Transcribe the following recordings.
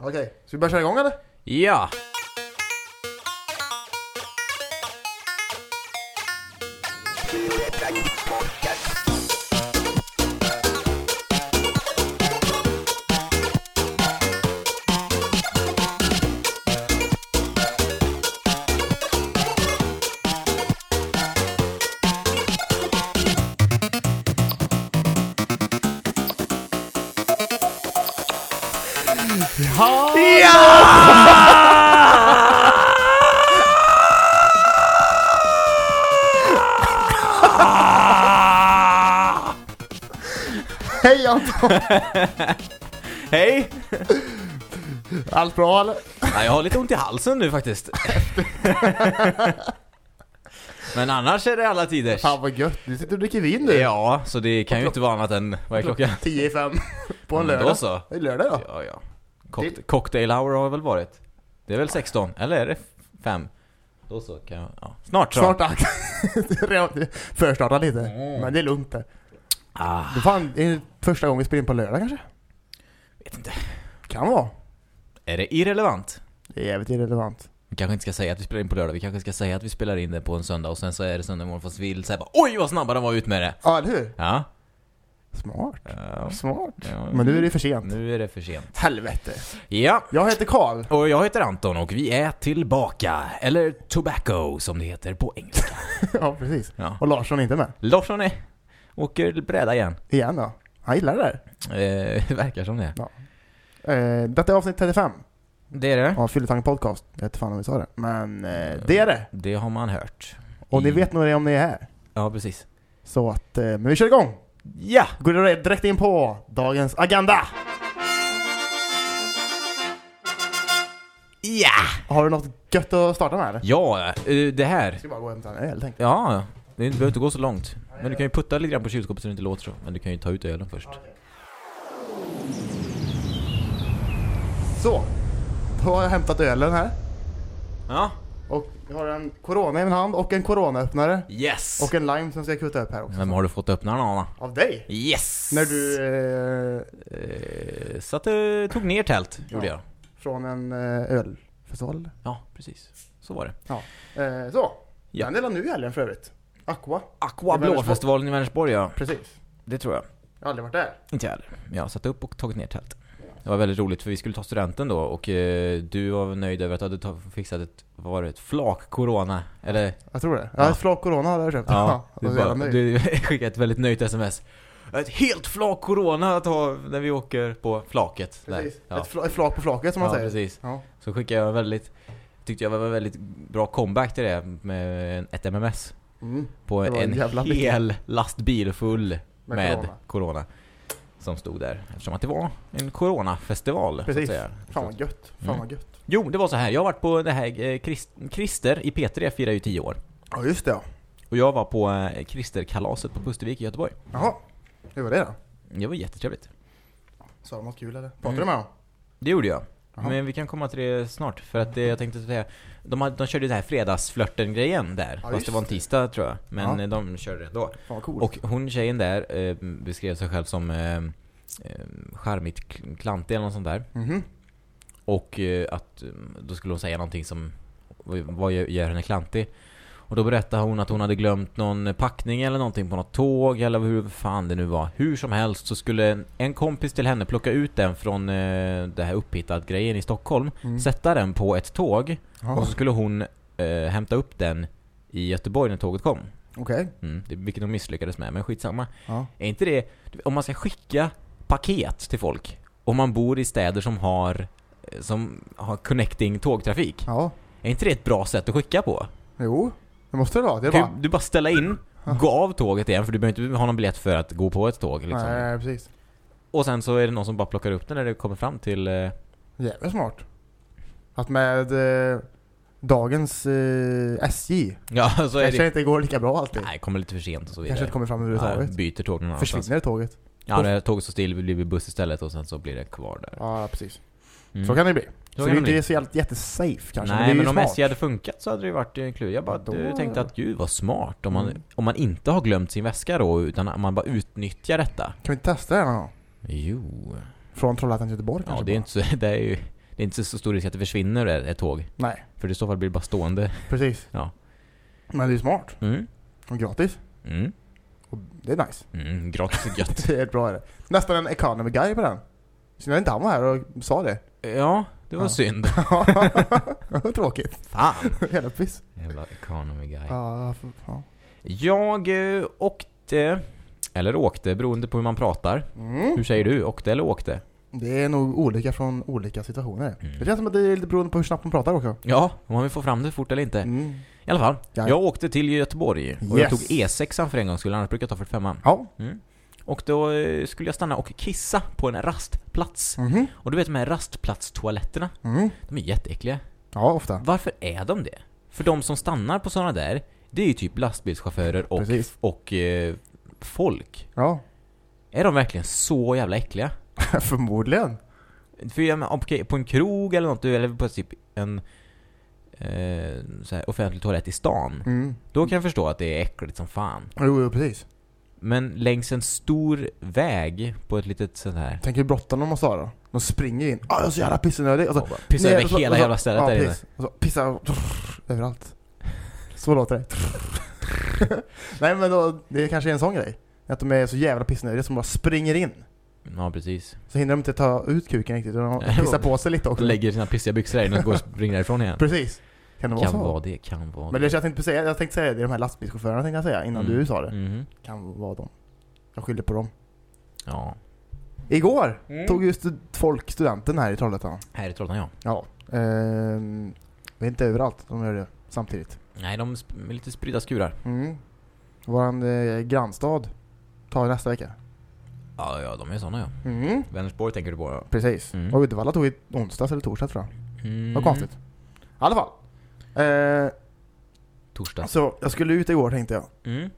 Okej, ska vi börja köra igång eller? Ja! Anton! Hej! Allt bra eller? Ja, jag har lite ont i halsen nu faktiskt. Men annars är det alla tiders. Fan vad gött, du sitter och dricker vin nu. Ja, så det kan ju inte vara annat än, vad är klockan? 10 i 5 på en Mm, lördag. Då så. Det är lördag då. Ja, ja. Cock- cocktail hour har väl varit? Det är väl 16, eller är det 5? Då så kan jag, ja. Snart så. Snart dags. Förstarta lite. Mm. Men det är lugnt det. Ah, Det fan, första gången vi spelar in på lördag kanske? vet inte. Kan vara. Är det irrelevant? Det är jävligt irrelevant. Vi kanske inte ska säga att vi spelar in på lördag, vi kanske ska säga att vi spelar in det på en söndag och sen så är det söndag morgon fast vi vill säga bara Oj vad snabba de var ut med det! Ja, eller hur? Ja. Smart. Ja. Smart. Ja. Men nu är det för sent. Nu är det för sent. Helvete. Ja, Jag heter Karl. och jag heter Anton och vi är tillbaka. Eller Tobacco som det heter på engelska. ja, precis. Ja. Och Larsson är inte med. Larsson är, åker bräda igen. Igen då. Han gillar det där. Eh, verkar som det. Eh, detta är avsnitt 35 Det är det. av Fylletang Podcast. Jag vet fan om vi sa det. Men eh, det är det. Det har man hört. Och ni I- vet nog det om ni är här. Ja, precis. Så att, eh, men vi kör igång! Ja! Går direkt in på dagens agenda! Ja! Har du något gött att starta med eller? Ja, eh, det här. Jag ska bara gå och hämta en öl tänkte Ja, det behöver inte gå så långt. Men du kan ju putta lite grann på kylskåpet så det inte låter så. Men du kan ju ta ut ölen först. Så, då har jag hämtat ölen här. Ja. Och jag har en Corona i min hand och en Corona-öppnare. Yes! Och en lime som ska kutta upp här också. Vem har du fått öppna den av? Av dig? Yes! När du... Eh, Eh, så att du tog ner tält, gjorde Ja. jag. från en eh, ölfestival? Ja, precis. Så var det. Eh, så. Ja. Den är nu i helgen för övrigt. Aqua. Aqua I. Blåfestivalen i Vänersborg, ja. Precis. Det tror jag. Jag har aldrig varit där. Inte jag heller. Jag har satt upp och tagit ner tält. Det var väldigt roligt för vi skulle ta studenten då och eh, du var nöjd över att du hade ta- fixat ett, vad var det, ett flak corona? Eller? Jag tror det. Ja, Ja. ett flak Corona hade jag köpt. Ja, jag du, var så bara, jävla nöjd. du skickade ett väldigt nöjt sms. Ett helt flak corona att ha när vi åker på flaket. där. Precis. Ja. Ett, fla, ett flak på flaket som man ja, säger. precis. Ja. Så skickade jag väldigt, tyckte jag var en väldigt bra comeback till det med en- ett MMS. Mm. På en mycket. hel lastbil full Med med, corona. corona. Som stod där. Eftersom att det var en coronafestival. Precis. Så att säga. Fan vad gött. Fan Mm. vad gött. Jo, det var så här. Jag har varit på det här eh, Christ, Christer i P3 firar ju 10 år. Ja just det ja. Och jag var på eh, Christerkalaset på Pustervik i Göteborg. Jaha. Hur var det då? Det var jättetrevligt. Sa de något kul eller? Pratade Mm. du med dem? Det gjorde jag. Jaha. Men vi kan komma till det snart. För att det, jag tänkte säga, de, hade, de körde det här fredagsflörten-grejen där. Ja, fast det var en tisdag tror jag. Men Ja. de körde det då. Och hon tjejen där eh, beskrev sig själv som eh, eh, charmigt kl- klantig eller något sånt där. Mhm. Och eh, att eh, då skulle hon säga någonting som vad gör henne klantig. Och då berättade hon att hon hade glömt någon packning eller någonting på något tåg eller hur fan det nu var. Hur som helst så skulle en, kompis till henne plocka ut den från eh, det här upphittad grejen i Stockholm. Mm. Sätta den på ett tåg Ja. och så skulle hon eh, hämta upp den i Göteborg när tåget kom. Okej. Mm, det, vilket de misslyckades med, men skitsamma. Ja. Är inte det, om man ska skicka paket till folk, om man bor i städer som har, eh, som har connecting tågtrafik, Ja. är inte det ett bra sätt att skicka på? Jo. Det måste det vara. Det är Du, bara... du bara ställa in, gå av tåget igen, för du behöver inte ha någon biljett för att gå på ett tåg liksom. Nej, precis. Och sen så är det någon som bara plockar upp den när det kommer fram till... Eh, Jävligt smart. Att med eh, dagens eh, SJ ja, så är kanske det... inte går lika bra alltid. Nej, kommer lite för sent och så vidare. kanske inte kommer fram ja, överhuvudtaget. byter tåg någon. Försvinner tåget. Ja, när tåget står still blir det buss istället och sen så blir det kvar där. Ja, precis. Mm. Så kan det bli. Så det är inte så jätte- jättesafe kanske. Nej, det är men ju om smart. SJ hade funkat så hade det varit en klur. Jag bara Då- eh, tänkte att gud vad smart om man, Mm. om man inte har glömt sin väska då utan man bara utnyttjar detta. Kan vi inte testa det någon? Jo. Från Trollhättan till Göteborg Ja, kanske det är bara. inte så, det är ju det är inte så stor risk att det försvinner ett, tåg. Nej, För i så fall blir det bara stående. precis. Ja. Men det är smart. Mm. Och gratis. Mm. Och det är nice. Mm. Gratis och gött. Det är bra är det. Nästan en economy guy på den. Synd att inte han var här och sa det. ja, det var Ja. synd. var tråkigt. Fan. Jävla piss. Jävla economy guy. Ja, för- ja. Jag eh, åkte, eller åkte beroende på hur man pratar. Mm. Hur säger du? Åkte eller åkte? Det är nog olika från olika situationer. Mm. Det känns som att det är lite beroende på hur snabbt man pratar också. Ja, om man vill få fram det fort eller inte. Mm. I alla fall, Ja. jag åkte till Göteborg och jag Yes. tog E6 för en gång skulle annars brukar jag ta 45 Ja. mm. Och då eh, skulle jag stanna och kissa på en rastplats. Mhm. Och du vet de här rastplatstoaletterna, Mm. de är jätteäckliga. Ja, ofta. Varför är de det? För de som stannar på sådana där, det är ju typ lastbilschaufförer och, Precis. och eh, folk. Ja. Är de verkligen så jävla äckliga? Förmodligen. För jag menar, okej, på en krog eller något, eller på typ en eh, så här, offentlig toalett i stan. Mm. Då kan jag förstå att det är äckligt som fan. Jo, jo, precis. Men längs en stor väg på ett litet sånt här... Tänk hur bråttom de måste ha då. De springer in. Ah, jag är så jävla pissnödig. Och så, och bara pissa ner, över hela och så- jävla stället ja, där inne. piss. Och så pissa överallt. Så låter det. Nej men då, det är kanske är en sån grej. Att de är så jävla pissnödiga som bara springer in. Ja, precis. Så hinner de inte ta ut kuken riktigt. De pissar på sig lite också. lägger sina pissiga byxor där inne och går och springer därifrån igen. Precis. Kan det vara Kan så? vara det, kan vara Men det. det jag tänkte säga, jag tänkte säga det, de här lastbilschaufförerna tänkte jag säga innan Mm. du sa det. Mhm. Kan vara dem. Jag skyller på dem. Ja. Igår Mm. tog ju stud- folk studenten här i Trollhättan. Här i Trollhättan, ja. Ja. Ehm, det är inte överallt de gör det samtidigt. Nej, de är lite spridda skurar. Mm. Våran eh, grannstad tar nästa vecka. Ja, ja, de är såna ja. Mm. Vänersborg tänker du på ja. Precis. Mm. Och Uddevalla tog i onsdags eller torsdag tror jag. Mm. Vad konstigt. I alla fall. Eh, Torsdag. så jag skulle ut igår tänkte jag. Mm.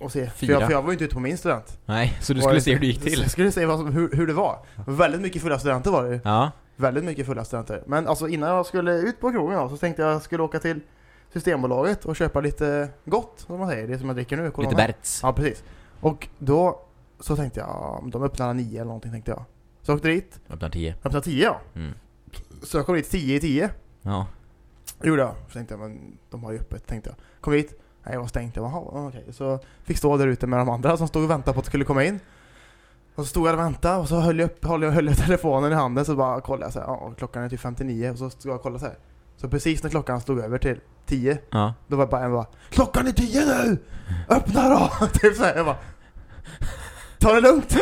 Och se. För Fyra. jag, för jag var ju inte ute på min student. Nej, så du skulle se hur det gick till? Jag skulle se vad som, hur, hur det var. Väldigt mycket fulla studenter var det ju. Ja. Väldigt mycket fulla studenter. Men alltså innan jag skulle ut på krogen då, så tänkte jag skulle åka till Systembolaget och köpa lite gott, som man säger. Det som jag dricker nu. Lite Corona. Berts. Ja, precis. Och då så tänkte jag, ja, de öppnar nio eller någonting tänkte jag. Så jag åkte dit, Öppnar tio. öppnar tio ja. Mm. Så jag kom dit tio i tio. Ja. Gjorde jag. Så tänkte jag, men de har ju öppet tänkte jag. Kom hit, nej det var stängt. Jag bara, "Jaha, okej. Så fick stå där ute med de andra som stod och väntade på att det skulle komma in. Och så stod jag och väntade och så höll jag, upp, höll jag, höll jag telefonen i handen så bara kollade jag så här, ja klockan är typ 59 och så stod jag och kollade så här. Så precis när klockan stod över till 10, Ja. då var det bara en bara Klockan är 10 nu! Öppna då! typ såhär, jag bara Ta det lugnt!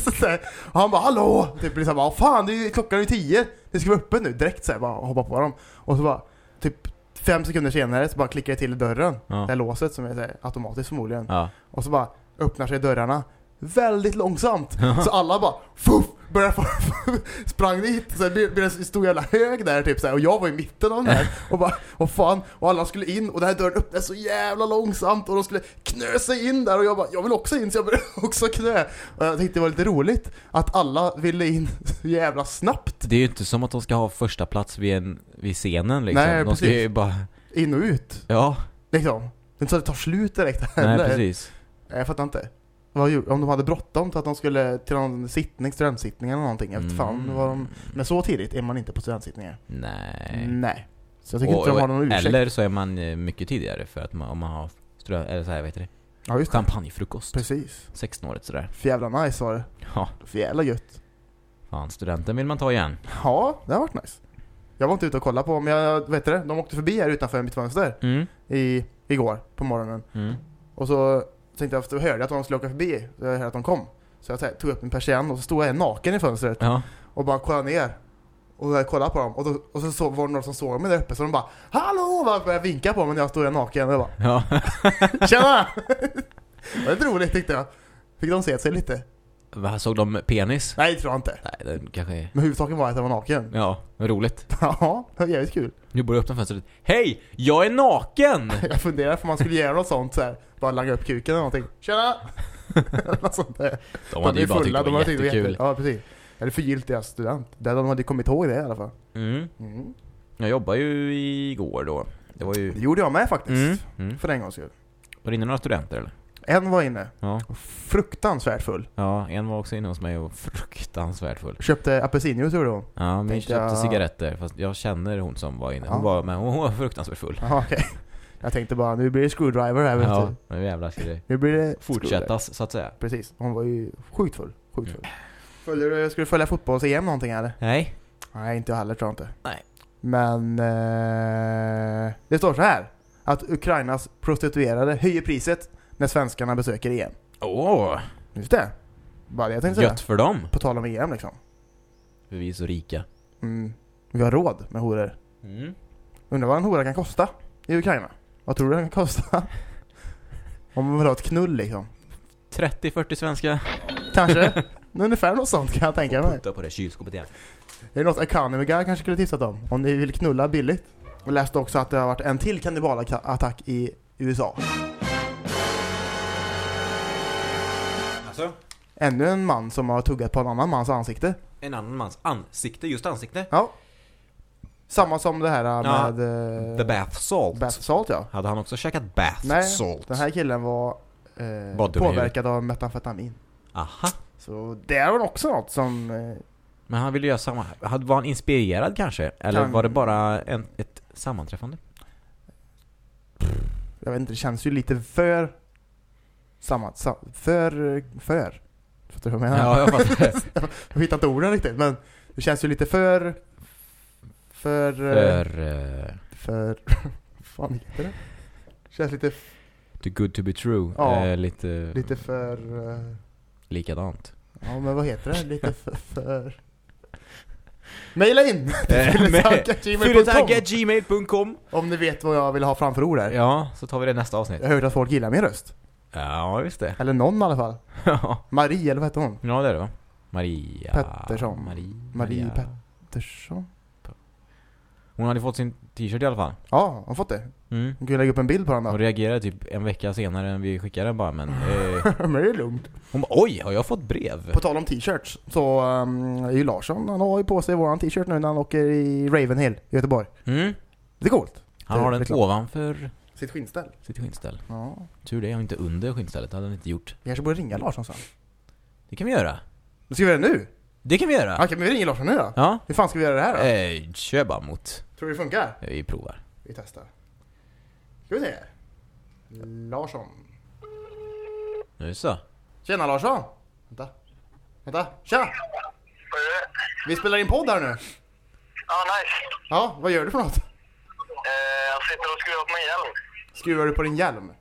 så så här, och han bara hallå! Typ liksom bara fan det är, ju- klockan är ju 10! Det ska vara öppet nu! Direkt såhär bara hoppa på dem. Och så bara typ fem sekunder senare så bara klickar jag till i dörren. Det här Ja. låset som är så här, automatiskt förmodligen. Ja. Och så bara öppnar sig dörrarna väldigt långsamt. Så alla bara fuff, började få, sprang dit. Så det blev en stor jävla hög där typ så här, och jag var i mitten av den här. Och bara, och fan, och alla skulle in och den här dörren öppnades så jävla långsamt och de skulle knö sig in där och jag bara, jag vill också in så jag började också knö. Och jag tänkte det var lite roligt att alla ville in så jävla snabbt. Det är ju inte som att de ska ha första plats vid, en, vid scenen liksom. Nej, de ska precis. ju bara... In och ut, Ja, liksom. Det är inte så att det tar slut direkt. nej heller. precis. Nej, Jag fattar inte. Om de hade bråttom till att de skulle till någon sittning, studentsittning eller någonting. Jag vet Mm. fan vad de... Men så tidigt är man inte på studentsittningar. Nej. Nej. Så jag tycker inte de har någon ursäkt. eller så är man eh, mycket tidigare för att man, om man har strö, eller så här, vet det? Ja just. Champagnefrukost. Precis. 16-året sådär. För jävla nice var det. Ja, För jävla gött. fan studenten vill man ta igen. Ja, det har varit nice. Jag var inte ute och kollade på, men jag vet det, de åkte förbi här utanför mitt fönster Mm. i, igår på morgonen. Mm. Och så tänkte jag, efter hörde jag att de skulle åka förbi, så jag hörde att de kom. Så jag tog upp en persienn och så stod jag naken i fönstret Ja. och bara kollade ner. Och kollade på dem och, då, och så, så var det några som såg mig där uppe så de bara Hallå! Och började vinka på mig när jag stod där naken och jag Ja. bara Tjena! det var lite roligt tyckte jag. Fick de se sig lite? Vad Såg de penis? Nej det tror jag inte. Nej, det kanske. Men huvudsaken var att jag var naken. Ja, roligt. Ja, det var jävligt kul. Nu börjar öppna fönstret. Hej! Jag är naken! Jag funderar om man skulle göra något sånt så här. Bara langa upp kuken eller någonting. Tjena! Något sånt där. De hade ju bara tyckt det de var hade tyckt det var jättekul. jätte- Ja precis. Eller förgyllt deras student. Där de hade kommit ihåg det i alla fall. Mm. Mm. Jag jobbade ju igår då. Det var ju... Det gjorde jag med faktiskt. Mm. Mm. För en gångs skull. Var det inne några studenter eller? En var inne. Ja. Fruktansvärt full. Ja, en var också inne hos mig och fruktansvärt full. Köpte apelsinjuice gjorde hon. Ja, men Tänkte köpte jag- cigaretter. Fast jag känner hon som var inne. Hon Ja. var, men hon var fruktansvärt full. Jaha okej. Jag tänkte bara, nu blir det screwdriver här vet Ja, du. nu jävlar ska det Nu blir det fortsättas så att säga. Precis. Hon var ju sjukt full. Sjukt Mm. full. Följer du, ska du följa fotbolls-EM någonting eller? Nej. Nej, inte jag heller tror jag inte. Nej. Men eh, det står så här. Att Ukrainas prostituerade höjer priset när svenskarna besöker EM. Åh, Just det. Bara det jag tänkte säga. gött för dem. På tal om EM liksom. För vi är så rika. Mm. Vi har råd med horor. Mm. Undrar vad en hora kan kosta i Ukraina? Vad tror du den kan kosta? Om man vill ha ett knull liksom. 30-40 svenska. Kanske. Ungefär något sånt kan jag tänka mig. Putta på det kylskåpet igen. Det är något Economy Guy kanske skulle tipsat om. Om ni vill knulla billigt. Jag läste också att det har varit en till kannibalattack i USA. Alltså? Ännu en man som har tuggat på en annan mans ansikte. En annan mans ansikte, just ansikte. Ja. Samma som det här Ja, med eh, The bath salt. bath salt ja. Hade han också käkat bath Nej, salt? Den här killen var eh, påverkad av metamfetamin. Aha. Så det är väl också något som... Eh, Men han ville göra samma. Var han inspirerad kanske? Eller Kan- var det bara en, ett sammanträffande? jag vet inte, det känns ju lite för... Samma, sa, för... För. Fattar du vad jag menar? Ja, jag fattar. Jag hittar inte orden riktigt, men det känns ju lite för... För... eh, För... Uh, För... vad fan heter det? Känns lite, too good to be true. Ja. Eh, lite, lite för... eh, likadant. Ja men vad heter det? Lite för... för... Maila in! Fylletack.gmail.com Om ni vet vad jag vill ha framför ord här. Ja, så tar vi det nästa avsnitt. Jag har hört att folk gillar min röst. Ja, just det. Eller någon i alla fall. Ja, Marie, eller vad heter hon? ja det är det va? Maria... Pettersson. Marie, Marie Maria. Pettersson? Hon hade fått sin t-shirt i alla fall. Ja, hon har fått det. Mm. Hon kan lägga upp en bild på den Hon då. reagerade typ en vecka senare än vi skickade den bara, men... Eh, Men det är lugnt. hon bara, oj, har jag fått brev? På tal om t-shirts så um, är ju Larsson, han har ju på sig våran t-shirt nu när han åker i Ravenhill i Göteborg. Mm. Det är coolt. Han har den ovanför Sitt skinnställ. sitt skinnställ. Ja. Tur det, och inte under skinnstället. Det hade han inte gjort. Vi kanske borde ringa Larsson sen. Det kan vi göra. Ska vi göra det nu? Det kan vi göra. Okej, men vi ringer Larsson nu då. Ja. Hur fan ska vi göra det här då? Eh, kör bara mot. Tror du det funkar? Vi provar. Vi testar. Ska vi se. Larsson. Nu så. Tjena Larsson! Vänta. Vänta. Tja! Vi spelar in podd här nu. Ja, nice. Ja, vad gör du för något? Eh, jag sitter och skruvar på min hjälm. Skruvar du på din hjälm? Yes.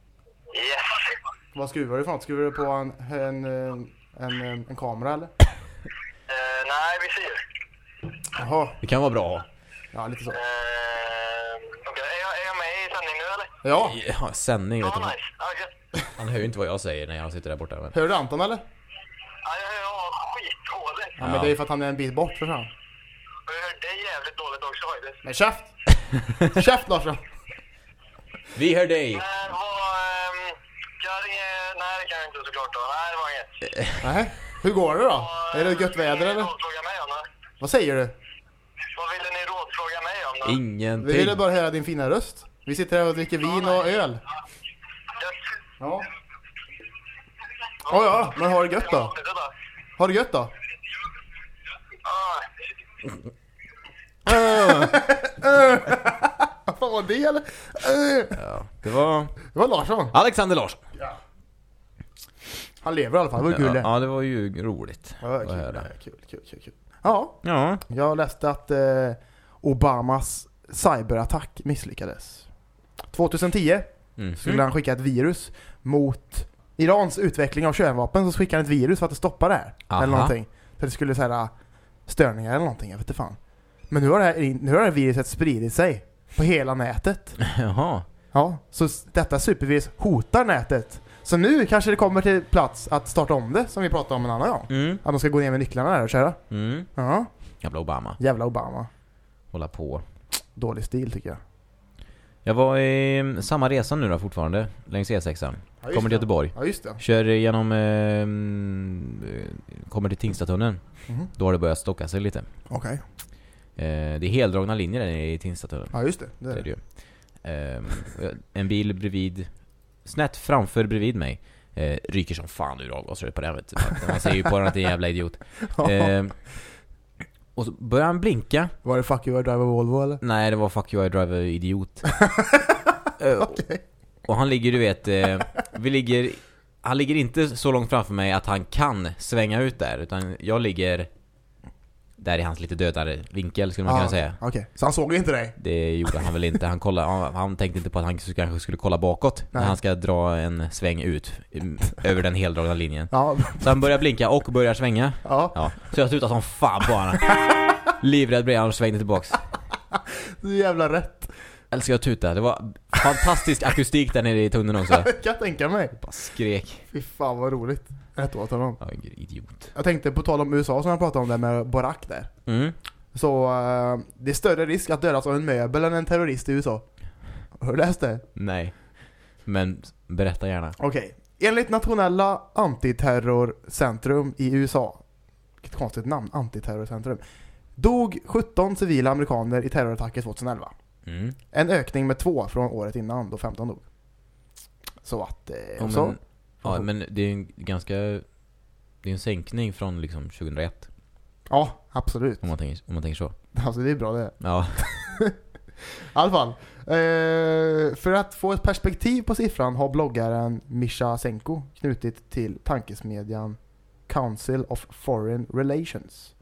Vad skruvar du för något? Skruvar du på en, en, en, en, en kamera eller? Eh, nej, visir. Jaha, Det kan vara bra. ja lite så. Eh, okej, är, jag, är jag med i sändning nu eller? Ja, Ja, sändning vet Ja, du. nice. Gött. Han hör ju inte vad jag säger när jag sitter där borta. Men... hör du Anton eller? Ja, jag hör skitdåligt. Ja, men det är för att han är en bit bort för fan. Jag hör dig jävligt dåligt också faktiskt. Men käft! käft Larsson! Vi hör dig! Kan jag ringa... Nej, det kan jag inte såklart då. Nej, det var inget. Nej, hur går det då? Är det gött väder eller? mig om det? Vad säger du? Vad ville ni rådfråga mig om då? Ingenting. Vi ville bara höra din fina röst. Vi sitter här och dricker vin och öl. Ja. Ja, ja, men ha det gött då. Avsnittet då? Ha det gött då. Ah, Vad var det eller? Eh, Ja, det var Det var Larsson. Alexander Larsson. Han lever i alla fall, det var kul Ja, det. ja, det var ju roligt. Ja, kul, kul, kul, kul, kul. Ja, Ja. jag läste att eh, Obamas cyberattack misslyckades. 2010 Mm. skulle han skicka ett virus mot Irans utveckling av kärnvapen, så skickade han ett virus för att stoppa det här. Aha. Eller någonting. För det skulle säga störningar eller någonting, jag vet inte fan. Men nu har det här, nu har det här viruset spridit sig på hela nätet. Jaha. Ja, så detta supervirus hotar nätet. Så nu kanske det kommer till plats att starta om det, som vi pratade om en annan gång. Mm. Att de ska gå ner med nycklarna där och köra. Mm. Ja, Jävla Obama. jävla Obama. Hålla på. Dålig stil tycker jag. Jag var i mm, samma resa nu då fortfarande, längs E6an. Ja, Kommer till. Göteborg. Ja, just det. Kör genom, eh, mm, eh, kommer till Tingstadtunneln. Mhm. Då har det börjat stocka sig lite. Okej. Eh, det är heldragna linjer där i Tingstadtunneln. Ja, just det. det, är det ju. Ehm, en bil bredvid, snett framför bredvid mig, eh, ryker som fan ur avgasröret på den vet du. Man ser ju på den att det är en jävla idiot. Ehm, och så börjar han blinka. Var det Fuck You I Drive a Volvo eller? Nej, det var fuck you I driver idiot. Eh, Okej. och han ligger, du vet, eh, vi ligger, han ligger inte så långt framför mig att han kan svänga ut där, utan jag ligger där i hans lite dödare vinkel skulle man Ja, kunna säga. Okej, så han såg inte dig? Det gjorde han väl inte. Han, kollade, han, han tänkte inte på att han kanske skulle kolla bakåt när Nej. han ska dra en sväng ut mm, över den heldragna linjen. Ja. Så han börjar blinka och börjar svänga. Ja, Ja, så jag tutade som fan på honom. Livrädd blev han och svängde tillbaks. är jävla rätt. Älskar att tuta. Det var fantastisk akustik där nere i tunneln också. Det kan jag tänka mig. Bara skrek. Fy fan vad roligt. Rätt åt honom. Ja, idiot. Jag tänkte på tal om USA som jag pratade om där med Barack där. Mm. Så eh, det är större risk att dödas av en möbel än en terrorist i USA. Har du läst det? Nej. Men berätta gärna. Okej. Enligt nationella antiterrorcentrum i USA. Vilket konstigt namn, antiterrorcentrum. Dog 17 civila amerikaner i terrorattacker 2011. Mm. En ökning med två från året innan då 15 dog. Så att... Eh, Ja, så. Ja, men det är en ganska... Det är en sänkning från liksom 2001. ja, absolut. Om man tänker, om man tänker så. Alltså det är bra det. Ja. I alla fall. Eh, för att få ett perspektiv på siffran har bloggaren Misha Senko knutit till tankesmedjan Council of Foreign Relations.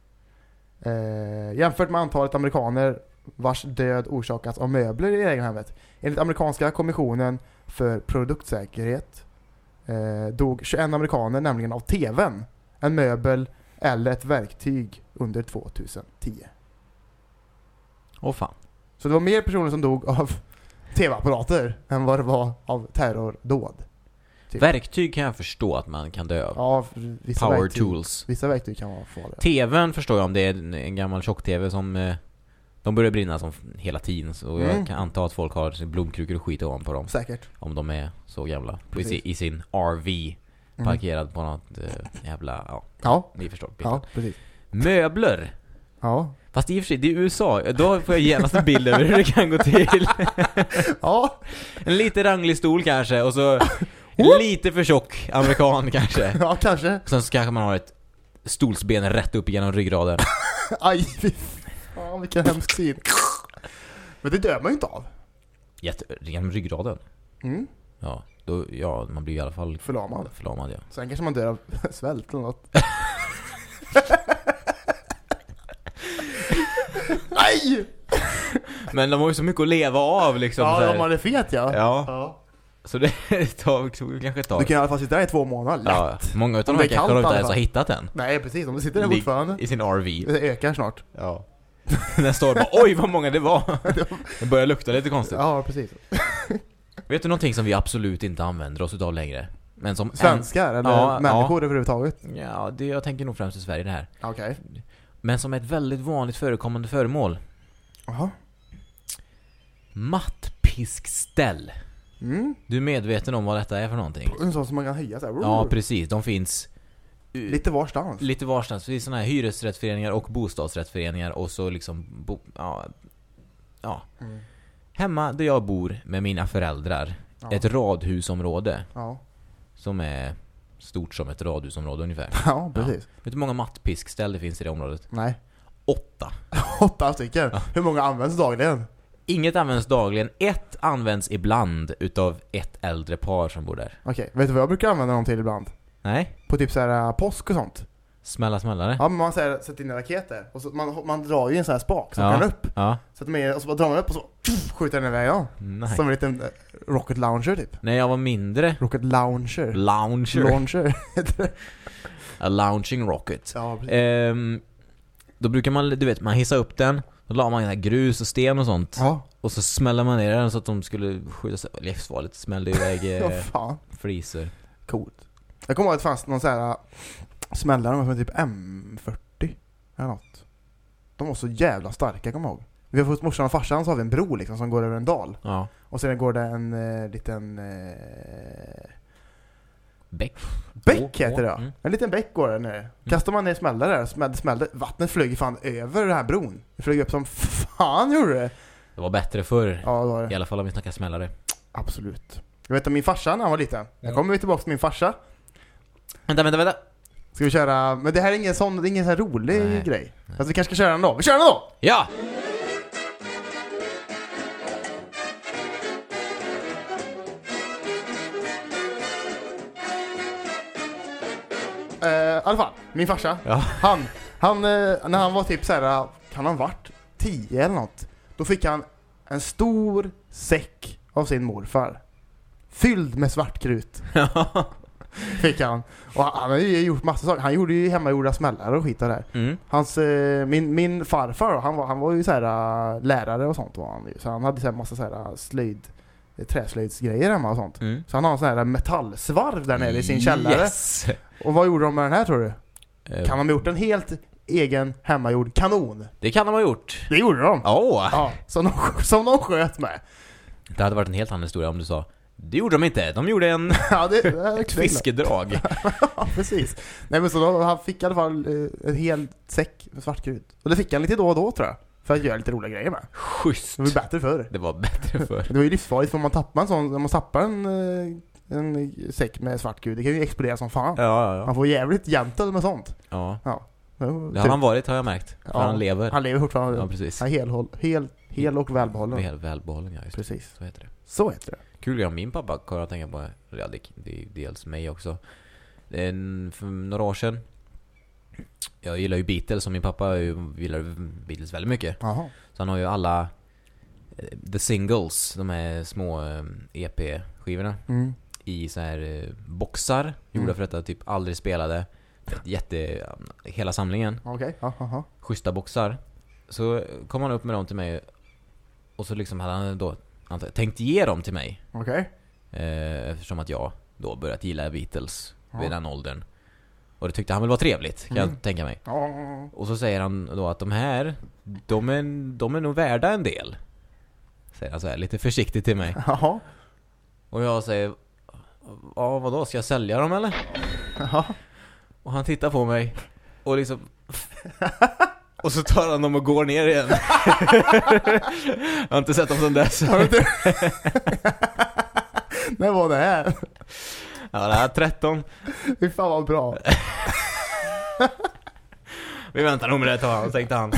Eh, jämfört med antalet amerikaner vars död orsakats av möbler i egenhemmet. Enligt amerikanska kommissionen för produktsäkerhet eh, dog 21 amerikaner nämligen av TVn, en möbel eller ett verktyg under 2010. Åh fan. Så det var mer personer som dog av tv-apparater än vad det var av terrordåd. Typ. Verktyg kan jag förstå att man kan dö av. Ja, vissa Power verktyg, tools. Vissa verktyg kan vara farliga. TVn förstår jag om det är en, en gammal tjock-TV som... De börjar brinna som hela tiden. Så Mm. jag kan anta att folk har blomkrukor och skit ovanpå dem. Säkert. Om de är så gamla. I, Precis. I sin RV. Mm. Parkerad på något eh, jävla... Ja, Ja, ni förstår. bilden. ja, precis. Möbler! Ja. Fast i och för sig, det är USA. Då får jag genast en bild över hur det kan gå till. Ja, En lite ranglig stol kanske och så en lite för tjock amerikan kanske. ja kanske. Sen så kanske man har ett stolsben rätt upp genom ryggraden. Aj, fan vilken hemsk syn. Men det dör man ju inte av. Jätte, genom ryggraden. Mm. Ja, då, ja, man blir i alla fall Förlamad. förlamad ja. Sen kanske man dör av svält eller något. Aj! Men de har ju så mycket att leva av liksom. så Ja, här. om man är fet ja. Ja. Så det tar tog kanske ett Du tag. kan i alla fall sitta där i två månader, lätt. Ja, många utav Om de det är kanske kallt inte i alla ens har fall. hittat den. Nej precis, om du sitter där fortfarande. I sin RV. Det ökar snart. Ja. Den står bara, oj vad många det var. Det börjar lukta lite konstigt. Ja, precis. Vet du någonting som vi absolut inte använder oss utav längre? Men som Svenskar eller Ja, människor överhuvudtaget? En, ja, det, jag tänker nog främst i Sverige det här. Okej. Men som ett väldigt vanligt förekommande föremål. Jaha. Mattpiskställ. Mm. Du är medveten om vad detta är för någonting? En sån som man kan höja så här. Ja, precis. De finns Lite varstans. lite varstans. Det är sådana här hyresrättsföreningar och bostadsrättsföreningar och så liksom... Bo, ja, ja. Mm. Hemma där jag bor med mina föräldrar. Ja. Ett radhusområde Ja. som är stort som ett radhusområde ungefär. ja, precis. Vet du hur många mattpiskställ det finns i det området? Nej. Åtta. Åtta stycken. Hur många används dagligen? Inget används dagligen. Ett används ibland utav ett äldre par som bor där. Okej, vet du vad jag brukar använda dem till ibland? Nej? På typ så här äh, påsk och sånt. Smälla smällare? Ja, men man så här, sätter in raketer. Och så man, man drar ju en sån här spak som Ja. kan upp. Ja. Så att man, och så bara drar man upp och så skjuter den iväg ja. Nej. Som en liten eh, rocket launcher typ. När jag var mindre. Rocket launcher. Lounger. Launcher heter det. A lounging rocket. Ja, precis. Ehm, då brukar man, du vet, man hissar upp den. Då la man här grus och sten och sånt. Ja, Och så smäller man ner den så att de skulle skjuta sig. Livsfarligt. Smällde iväg ja eh, fan. flisor. Coolt. Jag kommer ihåg att det fanns någon sån här äh, smällare med typ M40 eller något. De var så jävla starka kommer jag ihåg. Vi har fått morsan och farsan så har vi en bro liksom som går över en dal. Ja. Och sen går det en eh, liten... Eh, Bäck. bäck heter det ja. mm. En liten bäck går det ner. Kastar man ner smällde där, smällde, smällde. Vattnet flög fan över den här bron. Det flög upp som fan gjorde det. Det var bättre förr. Ja, det var I det. alla fall om vi snackar smällare. Absolut. Jag vet att min farsa när han var liten. Nu kommer vi tillbaka till min farsa. Vänta, vänta, vänta. Ska vi köra, men det här är ingen sån, det är ingen sån här rolig Nej. grej. Fast vi kanske ska köra den då. Vi kör den då! Ja! Eh, I alla fall, min farsa. Ja. Han, han eh, när han var typ såhär, kan han varit 10 eller något? Då fick han en stor säck av sin morfar. Fylld med svartkrut. Fick han. Och han, han har ju gjort massa saker. Han gjorde ju hemmagjorda smällar och skit och där. Mm. Hans, eh, min, min farfar han var, han var ju så här eh, lärare och sånt var han ju. Så han hade så här massa så här slöjd, eh, träslöjdsgrejer hemma och sånt. Mm. Så han har en sån här metallsvarv där nere i sin källare. Yes! Och vad gjorde de med den här tror du? Eh, Kan de ha gjort en helt egen hemmagjord kanon? Det kan de ha gjort. Det gjorde de! Åh! Ja, som de, som de sköt med. Det hade varit en helt annan historia om du sa Det gjorde de inte, de gjorde en, Ja, det, det ett fiskedrag. Ja, precis. Nej men så då, han fick i alla fall eh, en hel säck med svartkrut. Och det fick han lite då och då tror jag. För att göra lite roliga grejer med. Schysst! Det var bättre förr. Det var bättre för. Det var ju livsfarligt för om man tappar en sån, om man tappar en, eh, en säck med svartkrut, det kan ju explodera som fan. Ja, ja, ja. Man får jävligt jämtel med sånt. ja. Det Det har han varit har jag märkt. För Ja, han lever. Han lever fortfarande. Ja, precis. Han är hel, hel, hel och välbehållen. Väl, välbehållen, ja. Just. Precis. Så heter det. Så heter det. Kul grej om min pappa kommer jag tänka på. Ja, det, det är dels mig också. En, för några år sedan. Jag gillar ju Beatles och min pappa gillar Beatles väldigt mycket. Jaha. Så han har ju alla eh, The Singles, de här små eh, EP-skivorna Mm. i så här eh, boxar. Gjorda Mm. för detta typ aldrig spelade. Jätte, hela samlingen. Okej. Ja. schyssta boxar. Så kom han upp med dem till mig och så liksom hade han då tänkt ge dem till mig. Okej. Eh, eftersom att jag då börjat gilla Beatles vid Ja. den åldern. Och det tyckte han väl var trevligt, kan Mm. jag tänka mig. Ja. Och så säger han då att de här, de är, de är nog värda en del. Säger han så här, lite försiktigt till mig. Jaha. Och jag säger, ja vadå, ska jag sälja dem eller? Jaha. Och han tittar på mig och liksom Och så tar han dem och går ner igen Jag har inte sett dem sedan dess Har du inte? När var det här? Ja, det här är 13 Fy fan vad bra. Vi väntar nog med det ett tag, tänkte han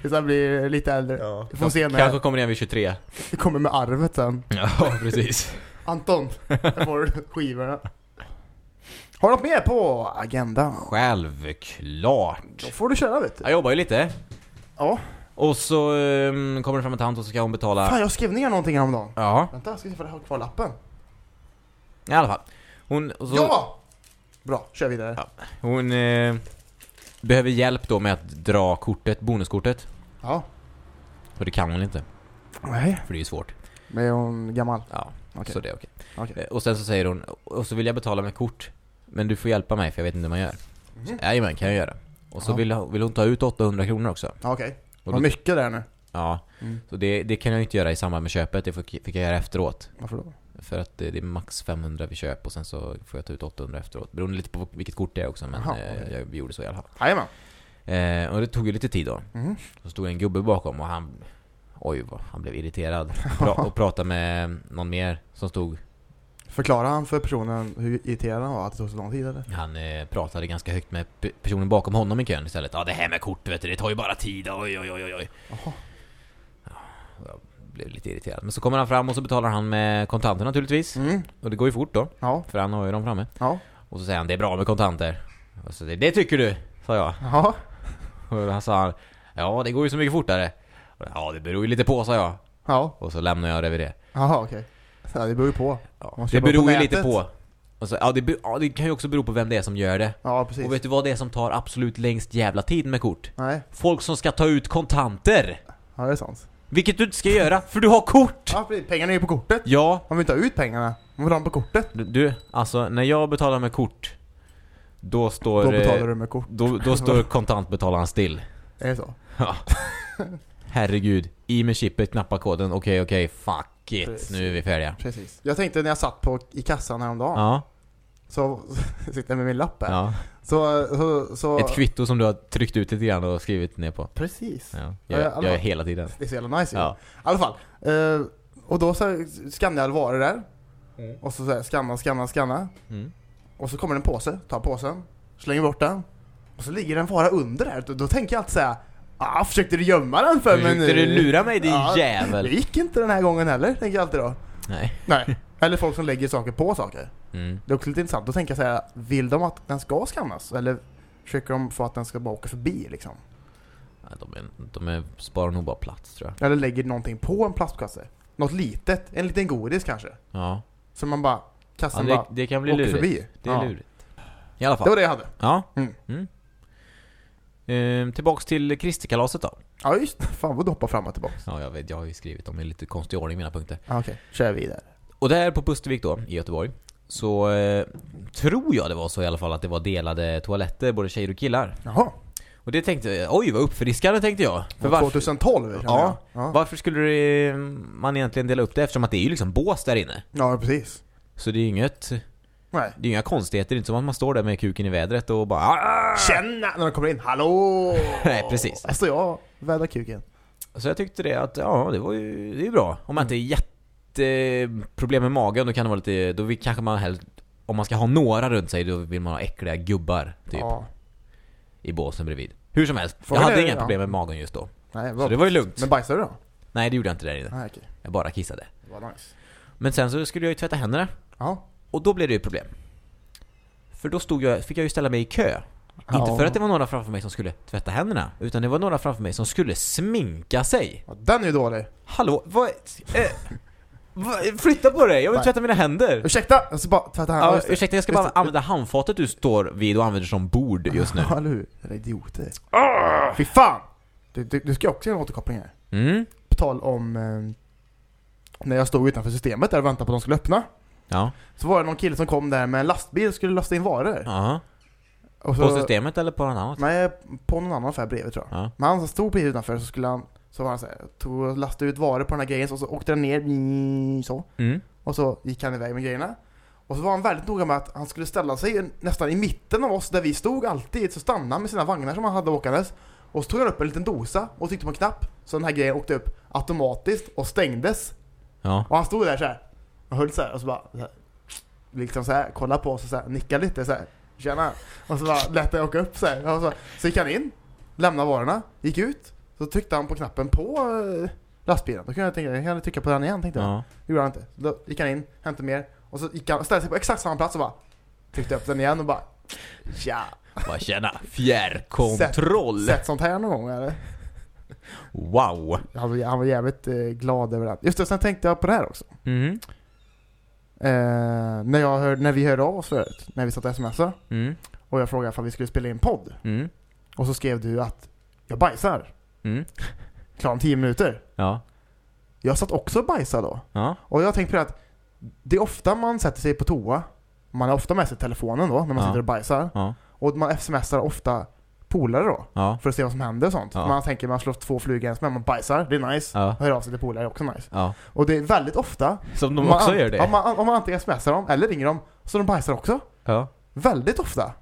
Tills han blir lite äldre. ja. Vi får se när Kanske kommer igen vid 23 det kommer med arvet sen. Ja, precis Anton, här får du skivorna. Har du något mer på agendan? Självklart Då får du köra vet du. Jag jobbar ju lite Ja. Och så um, kommer det fram en tant och så ska hon betala Fan jag skrev ner någonting häromdagen. Ja, Vänta, ska se om jag har kvar lappen. i alla fall Hon, och så, Ja! Bra, kör vidare. Ja. hon eh, behöver hjälp då med att dra kortet, bonuskortet Ja. Och det kan hon inte, Nej. för det är ju svårt Men är hon gammal? Ja, Okej. så det är okej. Okej. Eh, Och sen så säger hon, och så vill jag betala med kort. Men du får hjälpa mig för jag vet inte hur man gör. Så, Jajamän, kan jag göra. Och så Ja. vill, vill hon ta ut 800 kronor också. Okej. Och Vad mycket där nu. ja, Mm. så det, det kan jag inte göra i samband med köpet. Det fick, fick jag göra efteråt. Varför då? För att det, det är max 500 vid köp och sen så får jag ta ut 800 efteråt. Beroende lite på vilket kort det är också, men Jaha, eh, okej. jag, vi gjorde så i alla fall. Jajamän. Eh, och det tog ju lite tid då. Mm. Så stod en gubbe bakom och han... Oj, vad han blev irriterad. Pra, och pratade med någon mer som stod Förklara han för personen hur irriterad han var att det tog så lång tid eller? Han eh, pratade ganska högt med personen bakom honom i kön istället. Ja, det här med kort vet du, det tar ju bara tid. Oj, oj, oj, oj. Och Jag blev lite irriterad. Men så kommer han fram och så betalar han med kontanter naturligtvis. Mm. Och det går ju fort då, Ja. för han har ju dem framme. Ja. Och så säger han, det är bra med kontanter. Och så det, det tycker du, sa jag. Jaha. Och han sa han, ja det går ju så mycket fortare. Och, ja, det beror ju lite på, sa jag. Ja. Och så lämnar jag det vid det. Jaha okej. Ja, det beror ju på. Ja, det på beror ju nätet. lite på. Och så, ja, det, ja, det kan ju också bero på vem det är som gör det. Ja precis. Och vet du vad det är som tar absolut längst jävla tid med kort? Nej. Folk som ska ta ut kontanter! Ja det är sant. Vilket du inte ska göra, för du har kort! Ja. Pengarna är ju på kortet. Ja, Man vill inte ha ut pengarna. Man vill ha dem på kortet. du, du, alltså när jag betalar med kort Då står... Då betalar eh, du med kort. Då, då står kontantbetalaren still Är det så? Ja herregud. I med chippet, knappa koden. Okej, okej, fuck it. Precis. Nu är vi färdiga. Precis. Jag tänkte när jag satt på, i kassan häromdagen, Ja, så sitter jag med min lapp här. ja. Så, så, så... Ett kvitto som du har tryckt ut lite grann och skrivit ner på. Precis. Ja, Ja, jag, alla- jag är hela tiden. Det är så jävla nice. Ja. I alla fall. Eh, och då så skannar jag varor där. Mm. Och så, så här, skanna, skanna, skanna. Mm. Och så kommer det en påse, tar påsen, slänger bort den. Och så ligger en vara under där. Då, då tänker jag alltid säga Ah, försökte du gömma den för mig nu? Försökte du lura mig din Ja, Det jävel? gick inte den här gången heller, tänker jag alltid då. Nej. Nej. Eller folk som lägger saker på saker. Mm. Det är också lite intressant. Då tänker jag säga, vill de att den ska skannas? Eller försöker de få att den ska bara åka förbi liksom? Ja, de, är, de är, sparar nog bara plats tror jag. Eller lägger någonting på en plastkasse? Något litet, en liten godis kanske? Ja, Så man bara, ja kassan det, bara det kan bli åker lurigt. förbi. Det är ja. lurigt. I alla Det fall. var det jag hade. Ja. Mm. Mm. Ehm, tillbaks till Kristerkalaset då. Ja just. Fan vad du hoppar fram och tillbaka. Ja, jag vet. Jag har ju skrivit dem i lite konstig ordning, mina punkter. Ja, Okej, kör vidare. Och där på Pustervik då, i Göteborg, så eh, tror jag det var så i alla fall att det var delade toaletter, både tjejer och killar. Jaha. Och det tänkte jag, oj vad uppfriskande tänkte jag. För varför, 2012 känner Ja. jag. ja. varför skulle det, man egentligen dela upp det? Eftersom att det är ju liksom bås där inne. Ja, precis. Så det är ju inget, Nej. det är inga konstigheter. Det är inte som att man står där med kuken i vädret och bara "Ah!" Känna när de kommer in. Hallå! Nej, precis. Alltså jag vädrar kuken. Så jag tyckte det att, ja det var ju, det är ju bra. Om man inte är jätteproblem med magen, då kan det vara lite, då vill, kanske man helst, om man ska ha några runt sig, då vill man ha äckliga gubbar, typ, Ja. i båsen bredvid. Hur som helst, Frågan jag hade är- inga ja. problem med magen just då. Nej, Så det var ju lugnt. Men bajsade du då? Nej, det gjorde jag inte där inne. Nej, okej. Jag bara kissade. Det var nice. Men sen så skulle jag ju tvätta händerna, Ja. Och då blev det ju problem. För då stod jag, fick jag ju ställa mig i kö. Inte Ja. för att det var några framför mig som skulle tvätta händerna, utan det var några framför mig som skulle sminka sig. Ja, den är ju dålig. Hallå, vad... Eh, vad flytta på dig, jag vill Nej. tvätta mina händer! Ursäkta, jag ska bara tvätta händerna. Ja, det. ursäkta, jag ska bara det. använda handfatet du står vid och använder som bord just nu. Ja, eller hur? Jävla idioter. Fy fan! Du, du, du ska också göra en återkoppling här. Mm, På tal om eh, när jag stod utanför systemet där och väntade på att de skulle öppna. Ja. Så var det någon kille som kom där med en lastbil och skulle lasta in varor. Aha. Och så, På systemet eller på något annat? Nej, på någon annan affär bredvid tror jag. Ja. Men han som stod precis utanför så skulle han, så var han så här, tog och lastade ut varor på den här grejen och så åkte den ner mm, så. Mm. Och så gick han iväg med grejerna. Och så var han väldigt noga med att han skulle ställa sig nästan i mitten av oss där vi stod alltid. Så stannade han med sina vagnar som han hade åkandes. Och så tog han upp en liten dosa och tryckte på en knapp. Så den här grejen åkte upp automatiskt och stängdes. Ja. Och han stod där så här och höll så här och så bara så här, liksom så här, kollade på oss och så här, nickade lite så här. Tjena! Och så bara lät det åka upp så här. Och så, så gick han in, lämnade varorna, gick ut. Så tryckte han på knappen på eh, lastbilen. Då kunde jag tänka, jag kan trycka på den igen tänkte jag. ja. Det gjorde han inte. Då gick han in, hämtade mer. Och så gick han, ställde sig på exakt samma plats och bara tryckte upp den igen och bara Tja! Bara känna fjärrkontroll. Sett sånt här någon gång eller? Wow. Han var, han var jävligt eh, glad över det. Just det, sen tänkte jag på det här också. Mm. Eh, när, jag hör, när vi hörde av oss förut, när vi satt och smsade. Mm. Och jag frågade om vi skulle spela in podd. Mm. Och så skrev du att jag bajsar. Mm. Klar om 10 minuter. Ja. Jag satt också och bajsade då. Ja. Och jag tänkte på det att det är ofta man sätter sig på toa. Man har ofta med sig telefonen då, när man Ja. sitter och bajsar. Ja. Och man smsar ofta polare då. Ja. För att se vad som händer och sånt. Ja. Man tänker man slår två flugor smäll, man bajsar, det är nice. Ja. Hör av sig till polare också nice. Ja. Och det är väldigt ofta, Som de också gör det. Om man, om man antingen smsar dem eller ringer dem, så de bajsar också. Ja. Väldigt ofta.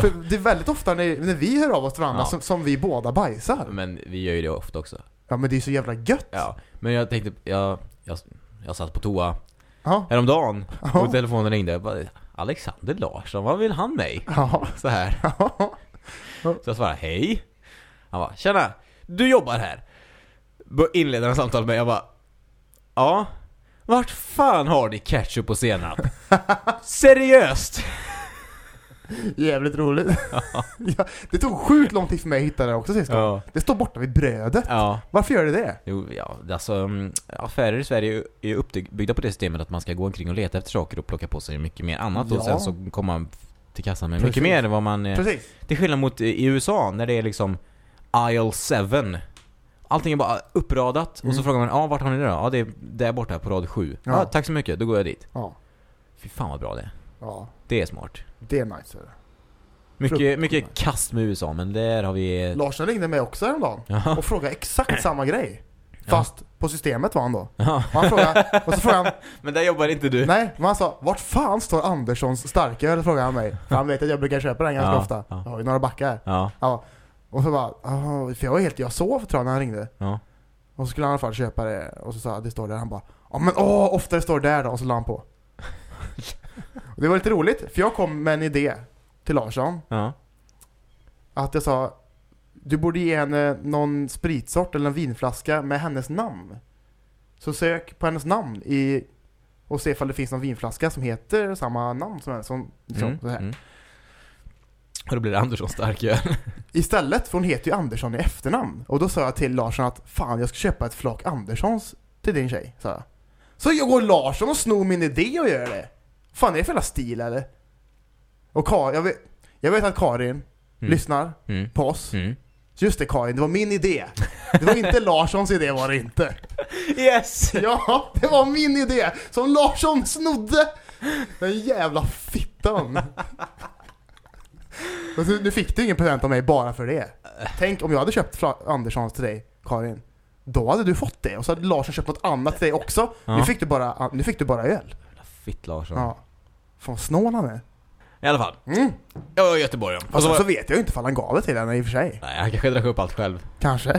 För det är väldigt ofta när, när vi hör av oss till varandra Ja. som, som vi båda bajsar. Men vi gör ju det ofta också. Ja men det är så jävla gött. Ja. Men jag tänkte, jag, jag, jag satt på toa Ja. häromdagen och telefonen ringde. Jag bara, Alexander Larsson, vad vill han mig? Ja. Så här. Ja. Så jag svarade hej. Han bara, tjena, du jobbar här. Inleder han samtal med jag bara, ja. Vart fan har ni ketchup och senap? Seriöst? Jävligt roligt. ja, det tog sjukt lång tid för mig att hitta det också sist. Ja. Det står borta vid brödet. Ja. Varför gör det det? Jo, ja, alltså mm, affärer i Sverige är uppbyggda på det systemet att man ska gå omkring och leta efter saker och plocka på sig mycket mer annat Ja. och sen så kommer man till kassan med Precis. mycket mer än vad man... eh, Precis. Till skillnad mot i USA när det är liksom aisle 7. Allting är bara uppradat och så Mm. frågar man ja vart har ni det då? Ja det är där borta på rad 7. Ja. Ja. tack så mycket, då går jag dit. Ja. Fy fan vad bra det är. Ja. Det är smart. Det är nice. Mycket, mycket kast med USA, men där har vi... Larsson ringde mig också häromdagen och frågade exakt samma grej. Fast på systemet var han då. Ja. Och, han frågade, och så frågade han, Men där jobbar inte du. nej, men han sa Vart fan står Anderssons starköl? Frågade han mig. För han vet att jag brukar köpa den ganska Ja, ofta. ja. Jag har ju några backar. Ja, Ja. Och så bara, "Ah", för jag var helt, jag sov tror jag när han ringde. ja. Och så skulle han i alla fall köpa det och så sa det står där. Han bara, ja men åh, ofta det står där då. Och så la han på. och det var lite roligt, för jag kom med en idé till Larsson. ja. Att jag sa, du borde ge henne någon spritsort eller en vinflaska med hennes namn. Så sök på hennes namn i och se ifall det finns någon vinflaska som heter samma namn som henne. Som, liksom, Mm, så här. mm. Och då blir det Andersson starköl. Istället, för hon heter ju Andersson i efternamn. Och då sa jag till Larsson att fan jag ska köpa ett flak Anderssons till din tjej, jag. Så jag går Larsson och snor min idé och gör det. Fan är det för jävla stil eller? Och Karin, jag vet, jag vet att Karin Mm. lyssnar Mm. på oss. Just det Karin, det var min idé. Det var inte Larssons idé var det inte. Yes! Ja, det var min idé som Larsson snodde. Den jävla fittan. Nu fick du ingen present av mig bara för det. Tänk om jag hade köpt Anderssons till dig, Karin. Då hade du fått det och så hade Larsson köpt något annat till dig också. Ja. Nu, fick du bara, nu fick du bara öl. Fitt Larsson. Ja. Fan snål han är. I alla fall. Mm. Jag var i Göteborg. Och så så, så vet jag ju inte ifall han gav det till henne i och för sig. Nej, han kanske drack upp allt själv. Kanske.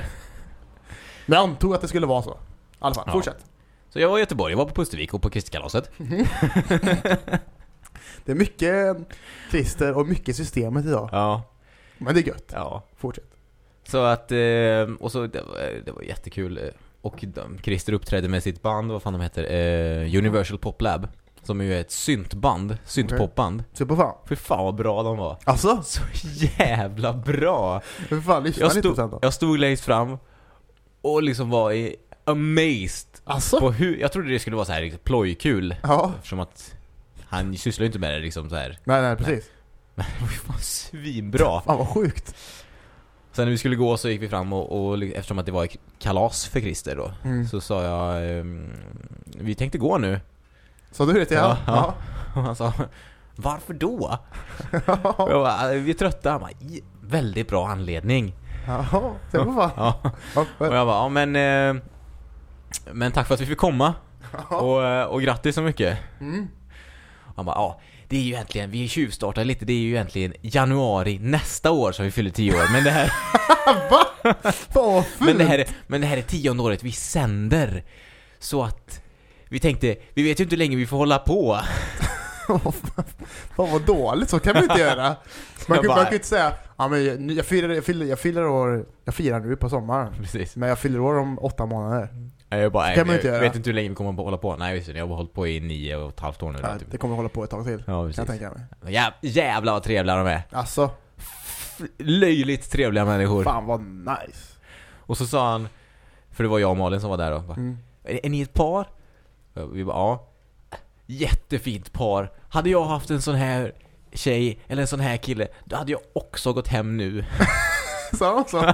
Men jag antog att det skulle vara så. I alla fall, Ja. fortsätt. Så jag var i Göteborg, jag var på Pustervik och på Kristkalaset. Det är mycket Christer och mycket systemet idag. Ja. Men det är gött. Ja. Fortsätt. Så att, eh, och så, det var, det var jättekul. eh, Och de, Christer uppträdde med sitt band, vad fan de heter, eh, Universal Pop Lab. Som ju är ett syntband, syntpopband. Super fan. Fy fan vad bra de var. Alltså? Så jävla bra! Hur fan lyssna Jag lite stod, sen då. jag stod längst fram och liksom var i amazed Alltså? på hur, jag trodde det skulle vara så här liksom, plojkul. Ja. Eftersom att han sysslar ju inte med det liksom så här. Nej, nej, precis. Men det var ju fan svinbra. Fan vad sjukt. Sen när vi skulle gå så gick vi fram och, och eftersom att det var kalas för Christer då. Mm. Så sa jag, ehm, vi tänkte gå nu. Så du det till Ja, ja? Och han sa, varför då? Och jag bara, vi är trötta. Han bara, "I- väldigt bra anledning. Jaha, super fan. Ja. Ja, Och jag bara, ja men, eh, men tack för att vi fick komma. Och, eh, och grattis så mycket. Mm. Han bara, ja det är ju egentligen, vi tjuvstartar lite, det är ju egentligen januari nästa år som vi fyller 10 år. Men det här, Fan vad fult. men det här, är, men det här är tionde året vi sänder. Så att vi tänkte, vi vet ju inte hur länge vi får hålla på. Fan vad dåligt, så kan man inte göra. Man Jag kan, bara- man kan inte säga ja, men jag, jag, firar, jag, firar, jag firar år, jag firar nu på sommaren. Precis. Men jag fyller år om åtta månader. Jag bara, kan man jag inte göra. vet inte hur länge vi kommer att hålla på. Nej visst, jag har hållit på i nio och ett halvt år nu. Ja, typ. det kommer hålla på ett tag till. Ja, Kan jag tänka mig. Jä, jävlar vad trevliga de är. Alltså, F- löjligt trevliga människor. fan vad nice. Och så sa han, för det var jag och Malin som var där då. Bara, Mm. är ni ett par? Och Vi bara, ja. Jättefint par. Hade jag haft en sån här tjej, eller en sån här kille, då hade jag också gått hem nu. Så, så.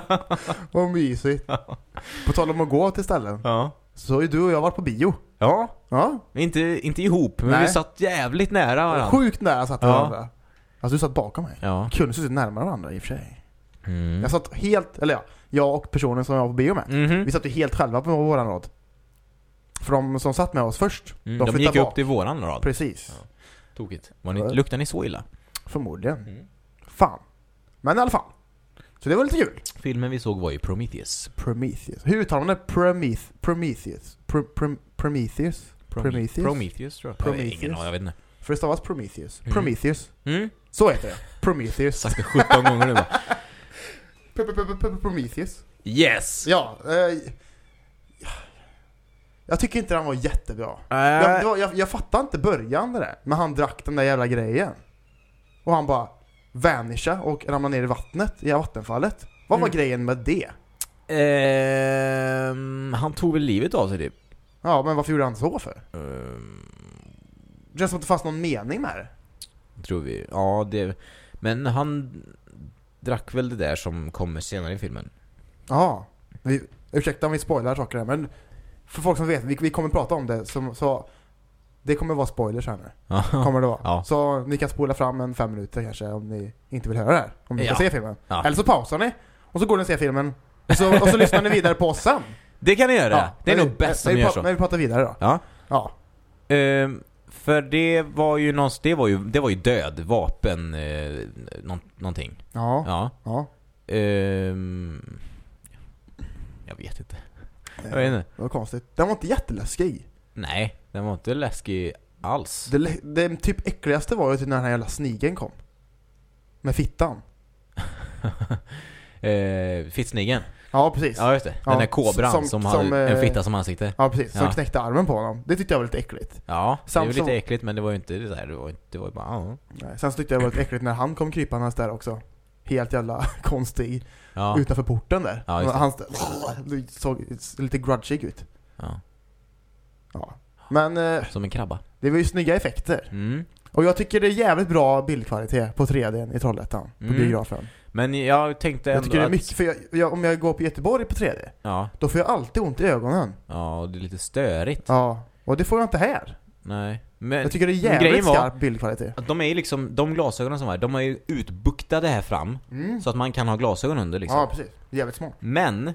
Vad mysigt. På tal om att gå till ställen. Ja. Så har ju du och jag varit på bio. Ja, Ja. inte, inte ihop, men Nej. vi satt jävligt nära varandra. Sjukt nära satt vi Ja. varandra. Alltså du satt bakom mig. Ja. Kunde suttit närmare varandra i och för sig. Mm. Jag satt helt, eller ja, jag och personen som jag var på bio med. Mhm. Vi satt ju helt själva på våran rad. För de som satt med oss först, Mm, de de gick bak. upp till våran rad. Precis. Tokigt. Var ni, Ja. luktar ni så illa? Förmodligen. Mm. Fan. Men i alla fall. Så det var lite kul. Filmen vi såg var ju Prometheus. Prometheus. Hur uttalar man det? Prometh Prometheus? Pro, Pro, Prometheus? Prometheus? Prometheus tror jag. Jag Prometheus. Ingen aning, jag vet inte. För det stavas Prometheus. Mm. Prometheus. Mm. Så heter det. Prometheus. Sagt det 17 gånger nu bara. P- p- p- Prometheus. Yes! Ja. Eh, jag tycker inte den var jättebra. Äh. Jag, det var, jag, jag fattar inte början där. Men han drack den där jävla grejen. Och han bara vanisha och ramlade ner i vattnet, i vattenfallet. Vad var Mm. grejen med det? Ehm, han tog väl livet av sig typ. Ja, men varför gjorde han så för? Ehm, Det känns som att det fanns någon mening med det. tror vi. Ja, det... Men han drack väl det där som kommer senare i filmen. Ja. Vi, ursäkta om vi spoilar saker här, men för folk som vet, vi, vi kommer prata om det, som, så Det kommer vara spoilers här nu. Ja. Kommer det vara. Ja. Så ni kan spola fram en fem minuter kanske om ni inte vill höra det här. Om ni ska Ja. se filmen. Ja. Eller så pausar ni. Och så går ni och ser filmen. Och så, och så lyssnar ni vidare på oss sen. Det kan ni göra. det är nog bäst men om vi ni gör så. Men vi pratar vidare då. Ja. Ja. Ehm, för det var ju någonstans, det var ju, det var ju död, vapen, eh, nå, någonting. Ja. Ja. Ja. Ehm, jag vet inte. Jag vet inte. Det var konstigt. Den var inte jätteläskig. Nej, den var inte läskig alls. Det, lä- det typ äckligaste var ju typ när den här jävla snigeln kom. Med fittan. eh, Fittsnigeln. Ja, precis. Ja, just det. Den Ja, där kobran som, som- hade som, en eh, fitta som ansikte. Ja, precis. Som Ja. knäckte armen på honom. Det tyckte jag var lite äckligt. Ja, det var lite äckligt men det var ju inte det där, det var, inte, det var ju bara, ja. Nej, Sen så tyckte jag det var lite äckligt när han kom krypandes där också. Helt jävla konstig. Ja, Utanför porten där. Ja. Han såg lite grudgig ut. ja. Ja. Men eh, Som en krabba. det var ju snygga effekter. Mm. Och jag tycker det är jävligt bra bildkvalitet på 3D i Trollhättan. På Mm. biografen. Men jag tänkte Jag ändå tycker det är att- mycket, för jag, jag, om jag går på Göteborg på 3D, Ja, då får jag alltid ont i ögonen. ja, och det är lite störigt. Ja. Och det får jag inte här. Nej. Men Jag tycker det är jävligt var- skarp bildkvalitet. att de är ju liksom, de glasögonen som var de är ju utbuktade här fram. Mm. Så att man kan ha glasögon under liksom. Ja, precis. Jävligt smart. Men,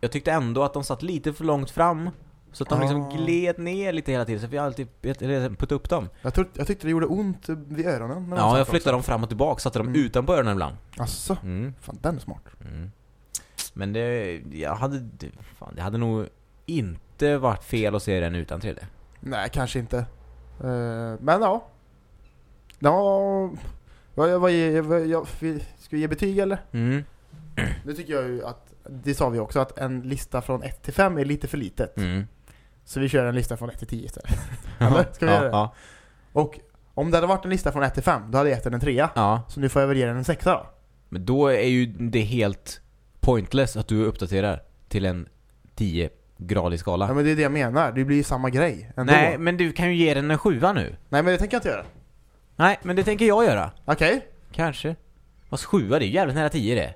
jag tyckte ändå att de satt lite för långt fram. Så att de liksom Ah. gled ner lite hela tiden, så vi alltid puttade upp dem. Jag, tror, jag tyckte det gjorde ont vid öronen. när Ja, jag flyttade också. dem fram och tillbaka, satte dem Mm. utanpå öronen ibland. Asså? Mm. Fan, den är smart. Mm. Men det, jag hade, det- fan, det hade nog inte varit fel att se den utan 3D. Nej, kanske inte. Eh, men ja. Ja, vad, vad, vad, jag, ska vi ge betyg eller? Mm. Nu tycker jag ju att, det sa vi också, att en lista från 1 till 5 är lite för litet. Mm. Så vi kör en lista från 1 till 10 istället. Eller? Ska vi ja, göra det? Ja. Och om det hade varit en lista från 1 till 5, då hade jag gett den en 3 ja. Så nu får jag väl ge den en 6 då. Men då är ju det helt pointless att du uppdaterar till en 10-gradig skala. Ja men det är det jag menar, det blir ju samma grej ändå. Nej, men du kan ju ge den en sjua nu. Nej men det tänker jag inte göra. Nej, men det tänker jag göra. Okej? Kanske. Fast sjua, det är ju jävligt nära 10 det.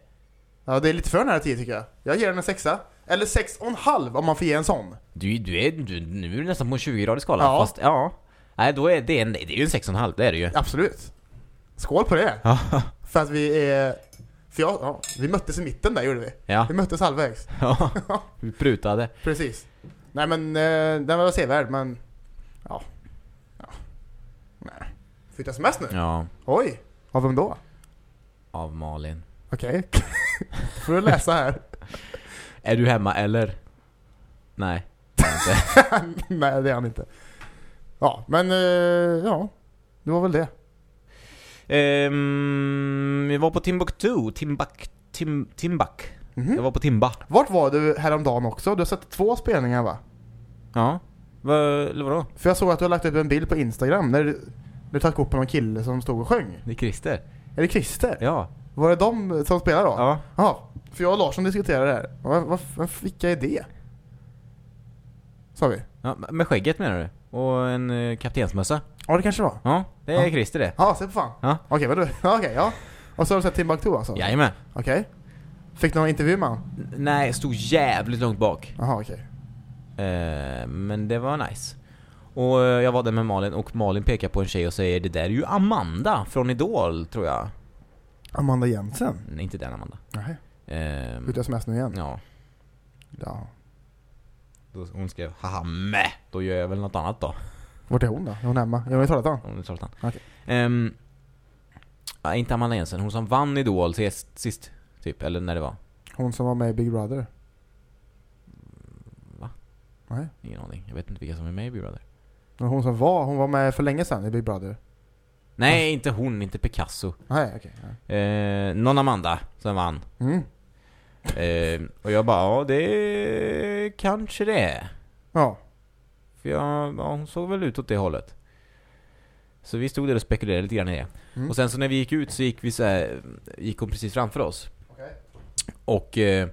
Ja det är lite för nära 10 tycker jag. Jag ger den en 6 Eller 6,5 om man får ge en sån. Du, du är, du, nu är du nästan på en 20-gradig skala. Ja. Fast, ja. Nej, då är det, en, det är ju en 6,5, det är det ju. Absolut. Skål på det. Ja. För att vi är... För jag, ja, vi möttes i mitten där gjorde vi. Ja. Vi möttes halvvägs. ja. Vi prutade. Precis. Nej men eh, den var sevärd men... Ja. ja. Nej. Fick du sms nu? Ja. Oj. Av vem då? Av Malin. Okej. får du läsa här. Är du hemma eller? Nej. Nej det är han inte. Ja men eh, ja. Det var väl det. Ehm, vi var på Timbuktu. Timbuk. Tim, Timbuk. Mhm. Jag var på Timba. Vart var du häromdagen också? Du har sett två spelningar va? Ja. Va, eller vadå? För jag såg att du har lagt upp en bild på Instagram när du, du tagit kort på någon kille som stod och sjöng. Det är Christer. Är det Christer? Ja. Var det de som spelar då? Ja. Ja, för jag och Larsson diskuterade det här. Vad, vad, vad, vilka är det? Sa vi. ja. Med skägget menar du? Och en eh, kaptensmössa? Ja, det kanske det var. Ja, det är Ja. Christer det. Ja, se på fan. Ja. Okej, du. Ja, okej, ja. Och så har du sett Timbuktu alltså? Jajamän. Okej. Fick du någon intervju med honom? N- Nej, stod jävligt långt bak. Jaha, okej. Eh, men det var nice. Och eh, jag var där med Malin och Malin pekar på en tjej och säger det där är ju Amanda från Idol, tror jag. Amanda Jensen? Nej, inte den Amanda. Nej. Eh, du sms nu igen? ja, Ja. då, hon skrev haha meh, då gör jag väl något annat då. Vart är hon då? Är hon hemma? Är hon i Trollhättan? Hon är Trollhättan. Okej. Ehm, ja, inte Amanda Jensen, hon som vann Idol sist, sist, typ, eller när det var. Hon som var med i Big Brother? Va? Nej. Ingen aning, jag vet inte vilka som är med i Big Brother. Men hon som var, hon var med för länge sedan i Big Brother? Nej, inte hon, inte Picasso. Nej, okej. ja. Eh, någon Amanda som vann. Mm. Eh, och jag bara, ja det kanske det är. Ja. För jag, ja, hon såg väl ut åt det hållet. Så vi stod där och spekulerade lite grann i det. Mm. Och sen så när vi gick ut så gick vi så här, gick hon precis framför oss. Okej. Och, eh,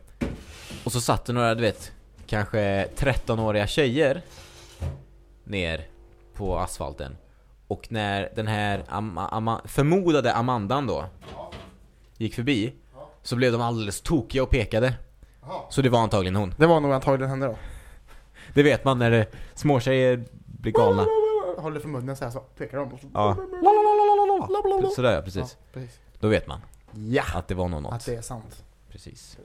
och så satt det några, du vet, kanske 13-åriga tjejer ner på asfalten. Och när den här ama, ama, förmodade Amandan då gick förbi så blev de alldeles tokiga och pekade. Jaha. Så det var antagligen hon. Det var nog antagligen henne då. Det vet man när det, småtjejer blir galna. håller för munnen så här så pekar de. Ja. Sådär ja, precis. Ja, precis. Då vet man Ja, att det var något. att det är sant. Precis.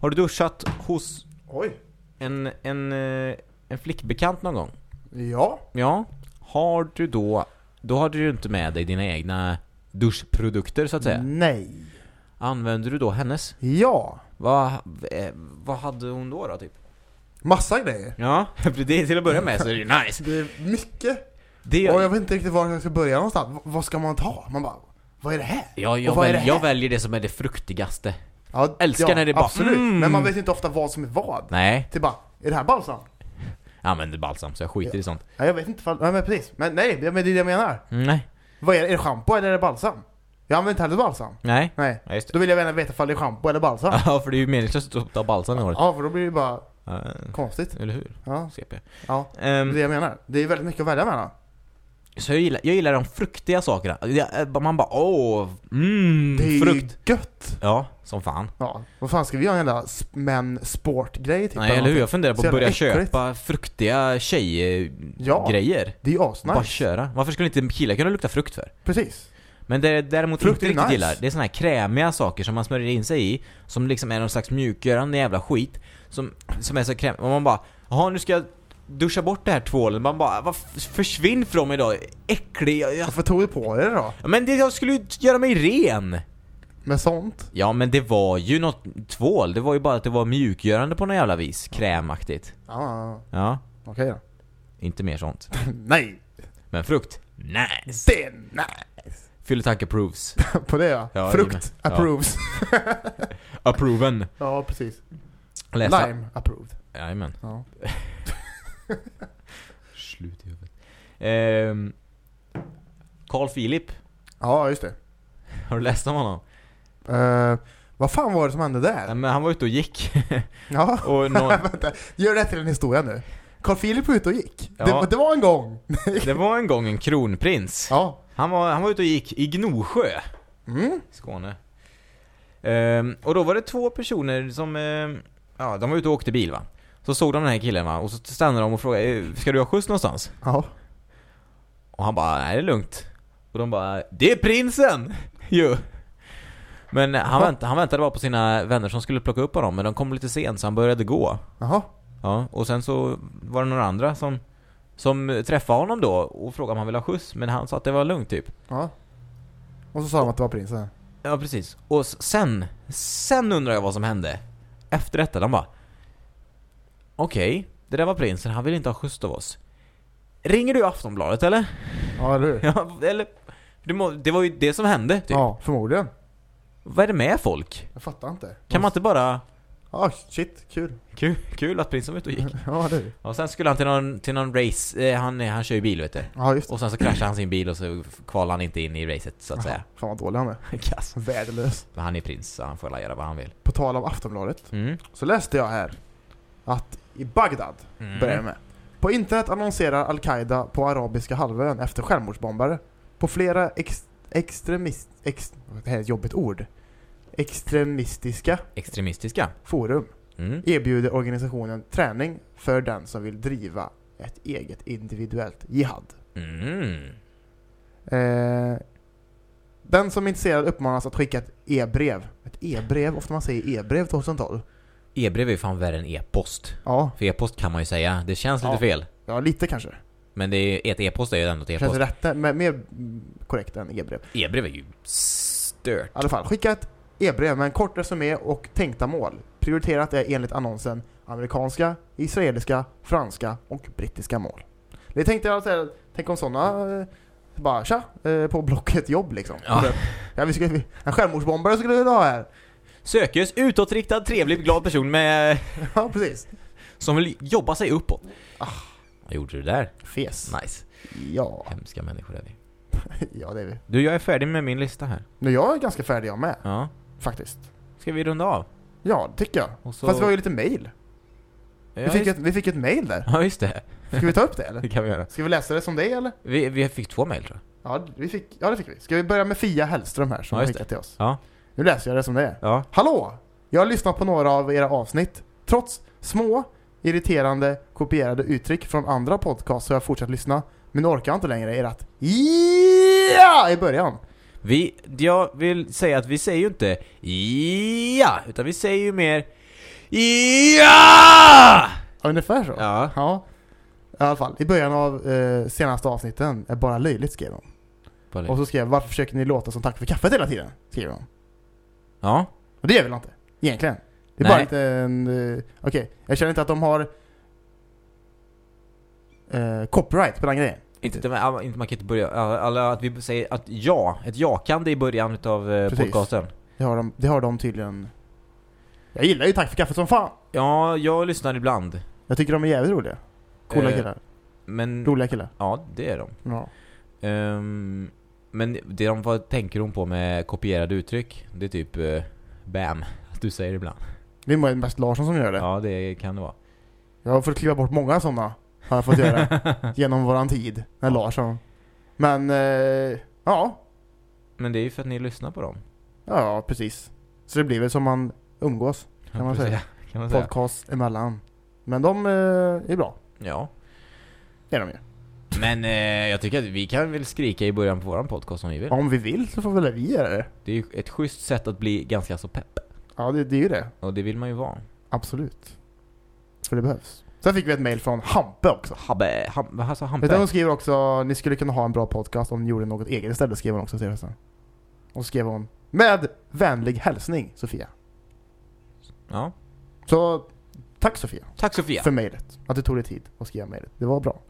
Har du duschat hos Oj. en, en, eh, en flickbekant någon gång? Ja. Ja. Har du då, då har du ju inte med dig dina egna duschprodukter så att säga. Nej. Använder du då hennes? Ja. Vad, eh, vad hade hon då då typ? Massa grejer. Ja, det till att börja med så är det ju nice. Det är mycket. Det, Och jag vet inte riktigt var jag ska börja någonstans. V- vad ska man ta? Man bara, vad är det här? ja, jag, är väl, det jag här? väljer det som är det fruktigaste. Ja, Älskar när det bara, Absolut. mm. Men man vet inte ofta vad som är vad. Nej, Till bara, är det här balsam? jag använder balsam så jag skiter i sånt. Ja, jag vet inte. Ja, men precis. Men nej, det men det är det jag menar. Mm, Nej, Vad är det? Är det schampo eller är det balsam? Jag använder inte heller balsam. nej. Nej. Ja, just det. Då vill jag gärna veta om det är schampo eller balsam. Ja, för det är ju meningslöst att ta balsam i håret. Ja, för då blir det bara Ja, konstigt. eller hur? Ja, CP. ja. Det Ehm, är det jag menar. Det är väldigt mycket att välja mellan. så jag gillar, jag gillar de fruktiga sakerna. Jag- Man bara åh, mm, Det är frukt. gött. Ja, som fan. Ja, vad fan ska vi göra en jävla men sportgrej typ? Nej, eller hur? Jag funderar på Så att jävla börja äckligt. köpa fruktiga tjejgrejer. Det är ju Bara asnice. köra. Varför skulle inte killar kunna lukta frukt för? Precis. Men det är däremot Frukt inte är riktigt nice. gillar, det är såna här krämiga saker som man smörjer in sig i, som liksom är någon slags mjukgörande jävla skit, som, som är så kräm... Och man bara, jaha nu ska jag duscha bort det här tvålen, man bara, vad försvinn från mig då, äcklig, jag, jag... Varför tog du på dig det då? Men det, jag skulle ju göra mig ren! Med sånt? Ja men det var ju något tvål, det var ju bara att det var mjukgörande på något jävla vis, krämaktigt. Ja, ja, Ja, okej då. inte mer sånt. Nej, Men frukt, nice! det är nice. Fylletank approves. På det ja. Ja, Frukt. Ja. approves. Approven. Ja, precis. Läsa. Lime approved. Jajamän. Ja. Slut i huvudet. Ehm, Carl Philip, ja, just det. har du läst om honom? Uh, vad fan var det som hände Nej, där? men han var ute och gick. Ja, och någon, vänta. Gör det till en historia nu. Carl Philip var ute och gick. Ja. Det, det var en gång. det var en gång en kronprins. Ja. Han, var, han var ute och gick i Gnosjö, Mm. Skåne. Ehm, och då var det två personer som, ehm, ja de var ute och åkte bil va. Så såg de den här killen va, och så stannade de och frågade "Eh, Ska du ha skjuts någonstans? Ja. Och han bara, nej det är lugnt. Och de bara, det är prinsen! Jo. Men han, vänt, han väntade bara på sina vänner som skulle plocka upp honom, men de kom lite sent så han började gå. Jaha. Ja, och sen så var det några andra som, som träffade honom då och frågade om han ville ha skjuts, men han sa att det var lugnt typ. Ja. Och så sa de att det var prinsen. Ja, precis. Och sen, sen undrar jag vad som hände. Efter detta, de bara Okej, det där var prinsen, han vill inte ha skjuts av oss. Ringer du Aftonbladet eller? Ja, eller hur? Ja, eller? Det, må, det var ju det som hände typ. Ja, förmodligen. Vad är det med folk? Jag fattar inte. Kan man inte bara... Ja, shit. Kul. Kul, kul att prinsen var ute och gick. Ja, det. Och sen skulle han till någon, till någon race, eh, han, han kör ju bil vet du. Ja, just det. Och sen så kraschade han sin bil och så kvalade han inte in i racet så att säga. Fan vad dålig han är. Kass. Värdelös. Men han är prins så han får göra vad han vill. På tal om Aftonbladet. Mm. Så läste jag här att i Bagdad, Mm. börjar jag med. På internet annonserar Al-Qaida på arabiska halvön efter självmordsbombare. På flera ex, extremist... Ex, det här är ett jobbigt ord. Extremistiska Extremistiska. forum Mm. erbjuder organisationen träning för den som vill driva ett eget individuellt jihad. Mm. Eh, den som är intresserad uppmanas att skicka ett e-brev. Ett e-brev, ofta man säger e-brev 2012. E-brev är ju fan värre än e-post. Ja, För e-post kan man ju säga, det känns lite Ja. fel. ja lite kanske. Men det är, ett e-post är ju ändå ett Känns e-post. rätt, men mer mm, korrekt än e-brev. E-brev är ju stört. I alla fall, skicka ett e-brev med en kort resumé och tänkta mål. Prioriterat är enligt annonsen amerikanska, israeliska, franska och brittiska mål. Det tänkte jag säga, tänk om sådana eh, bara tja, eh, på Blocket jobb liksom. Ja. ja vi ska, en självmordsbombare skulle vi ha här. Sökes utåtriktad, trevlig, glad person med... Ja, precis. Som vill jobba sig uppåt. Ah. Vad gjorde du där? Fes. Nice. Ja, Hemska människor är vi. ja det är vi. Du, jag är färdig med min lista här. Nu jag är ganska färdig jag med, Ja. Faktiskt. Ska vi runda av? Ja, det tycker jag. Så... Fast vi har ju lite mail. ja, Vi fick, just... ett, vi fick ett mail där. ja, just det. Ska vi ta upp det eller? Det kan vi göra. Ska vi läsa det som det är eller? Vi, vi fick två mejl tror jag. Ja, vi fick, ja det fick vi. Ska vi börja med Fia Hellström här som Ja, har skickat till oss? Ja. Nu läser jag det som det är. Ja. Hallå! Jag har lyssnat på några av era avsnitt. Trots små, irriterande kopierade uttryck från andra podcasts så jag har fortsatt lyssna. Men nu orkar jag inte längre ert ja i början. Vi, jag vill säga att vi säger ju inte ja, utan vi säger ju mer ja! Ungefär så. Ja. Ja. I alla fall, i början av eh, senaste avsnitten är bara löjligt skrev de. Bara- Och så skrev varför försöker ni låta som tack för kaffet hela tiden? Skriver de. Ja. Och det är väl inte? Egentligen. Det är Nej. bara inte en... eh, Okej, jag känner inte att de har eh, copyright på den grejen. Inte, inte, man- inte man kan inte börja, alla att vi säger att ja, ett jakande i början utav eh, Precis. podcasten. Det har, de, det har de tydligen... Jag gillar ju tack för kaffet som fan. Ja, jag lyssnar ibland. Jag tycker de är jävligt roliga. Coola Eh, killar. Men, Roliga killar. ja det är de. Ja. Ehm, men det de, vad tänker hon på med kopierade uttryck? Det är typ uh, bam, att du säger ibland. Det är mest Larsson som gör det. Ja, det kan det vara. Jag har fått kliva bort många sådana. Har jag fått göra. genom våran tid. Med Larsson. Men, eh, ja. Men det är ju för att ni lyssnar på dem. Ja, precis. Så det blir väl som man umgås. Kan man säga. Kan man säga. Podcast emellan. Men de eh, är bra. Ja. Det är de ju. Men eh, jag tycker att vi kan väl skrika i början på våran podcast om vi vill. Om vi vill så får väl vi göra det. Det är ju ett schysst sätt att bli ganska så pepp. Ja, det, det är ju det. Och det vill man ju vara. Absolut. För det behövs. Sen fick vi ett mail från Hampe också. Habbe, ham, vad sa Vet du, Hampe? hon skriver också, ni skulle kunna ha en bra podcast om ni gjorde något eget istället, skrev hon också till. Och så skrev hon, med vänlig hälsning Sofia. Ja. Så, tack Sofia, Tack Sofia. för mejlet. Att du tog dig tid att skriva mejlet. Det var bra.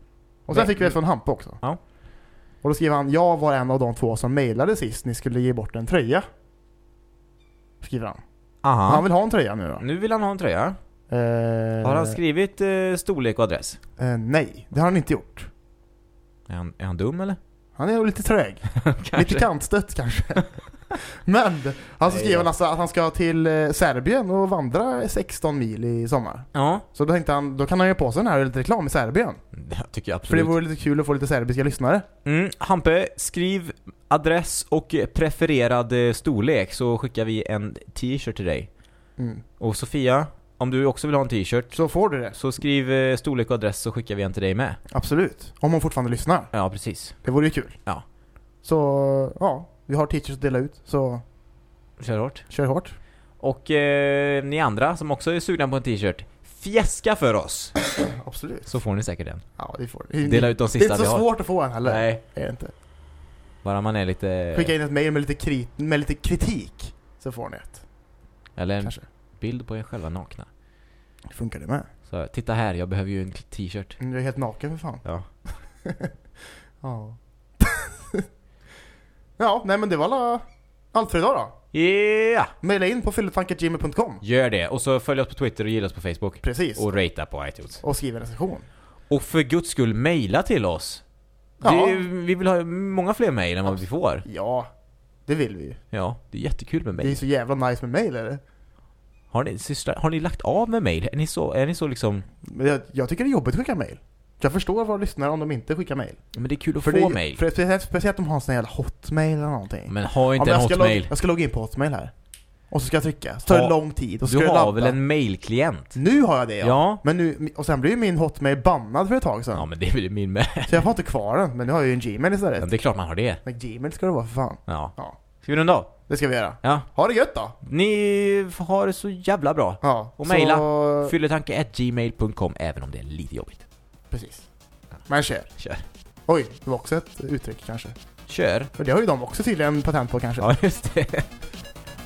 Och sen fick vi ett från Hampe också. Ja. Och då skrev han, jag var en av de två som mejlade sist ni skulle ge bort en tröja. Skriver han. Aha. Han vill ha en tröja nu då. Nu vill han ha en tröja. Eh, Har han skrivit eh, storlek och adress? eh, nej, det har han inte gjort. Är han, är han dum eller? Han är lite trög. Lite kantstött kanske. Men han så skrev han alltså att han ska till eh, Serbien och vandra 16 mil i sommar. Ja, Så då tänkte han, då kan han ju på sig den här lite reklam i Serbien. det tycker jag För det absolut. vore lite kul att få lite serbiska lyssnare. Mm, Hampe, skriv adress och prefererad eh, storlek så skickar vi en t-shirt till dig. Mm. Och Sofia, om du också vill ha en t-shirt Så får du det. så skriv eh, storlek och adress så skickar vi en till dig med. Absolut. Om hon fortfarande lyssnar. Ja, precis. Det vore ju kul. Ja. Så, ja. Vi har teachers att dela ut, så Kör hårt. kör hårt. Och eh, ni andra som också är sugna på en t-shirt, fjäska för oss! Absolut. Så får ni säkert en. Ja, det får du. Dela ut de Det är sista inte vi så har. svårt att få en heller. Nej, Det är det inte. bara man är lite... Skicka in ett mail med lite, krit med lite kritik. Så får ni ett. Eller en Kanske. bild på er själva nakna. Funkar det med? Så titta här, jag behöver ju en t-shirt. Du är helt naken för fan. Ja. Ja. ja, nej men det var alla allt för idag då. Yeah! Maila in på fylletankargmail.com. Gör det, och så följ oss på Twitter och gilla oss på Facebook. Precis. Och ratea på iTunes. Och skriv en recension. Och för guds skull, mejla till oss. Ja. Det, vi vill ha många fler mejl än vad vi får. Ja, det vill vi ju. Ja, det är jättekul med Det är mejl. så jävla nice med mail är det. Har ni, systrar, har ni lagt av med mejl? Är ni så, är ni så liksom... Men jag, jag tycker det är jobbigt att skicka mail. Jag förstår våra lyssnare om de inte skickar mail. Men det är kul att För få det. För speciellt, speciellt om de har en sån jävla hotmail eller någonting. Men ha Ja, inte men en jag, hotmail. jag ska logga in på hotmail här. Och så ska jag trycka. Så tar det lång tid. Och så Du har ladda. väl en mailklient? Nu har jag det ja. Ja. Men nu, och sen blir ju min hotmail bannad för ett tag sedan. Ja, men det väl min med. Så jag får inte kvar den. Men nu har jag ju en gmail istället. Ja, det är klart man har det. Men gmail ska det vara för fan. Ja. Ja. Ska vi runda av? Det ska vi göra. Ja. Ha det gött då! Ni har det så jävla bra. Ja. Och så- mejla. Fylletanke.gmail.com även om det är lite jobbigt. Precis. Men kör. Kör. Oj, det var också ett uttryck kanske. Kör. För det har ju de också tydligen patent på kanske. Ja, just det.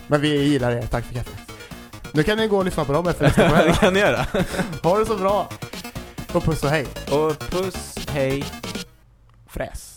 Men vi gillar det. Tack för kaffet. Nu kan ni gå och lyssna på dem efter nästa det gång. kan ni göra. Ha det så bra! Och puss och hej. Och puss, hej. Fräs.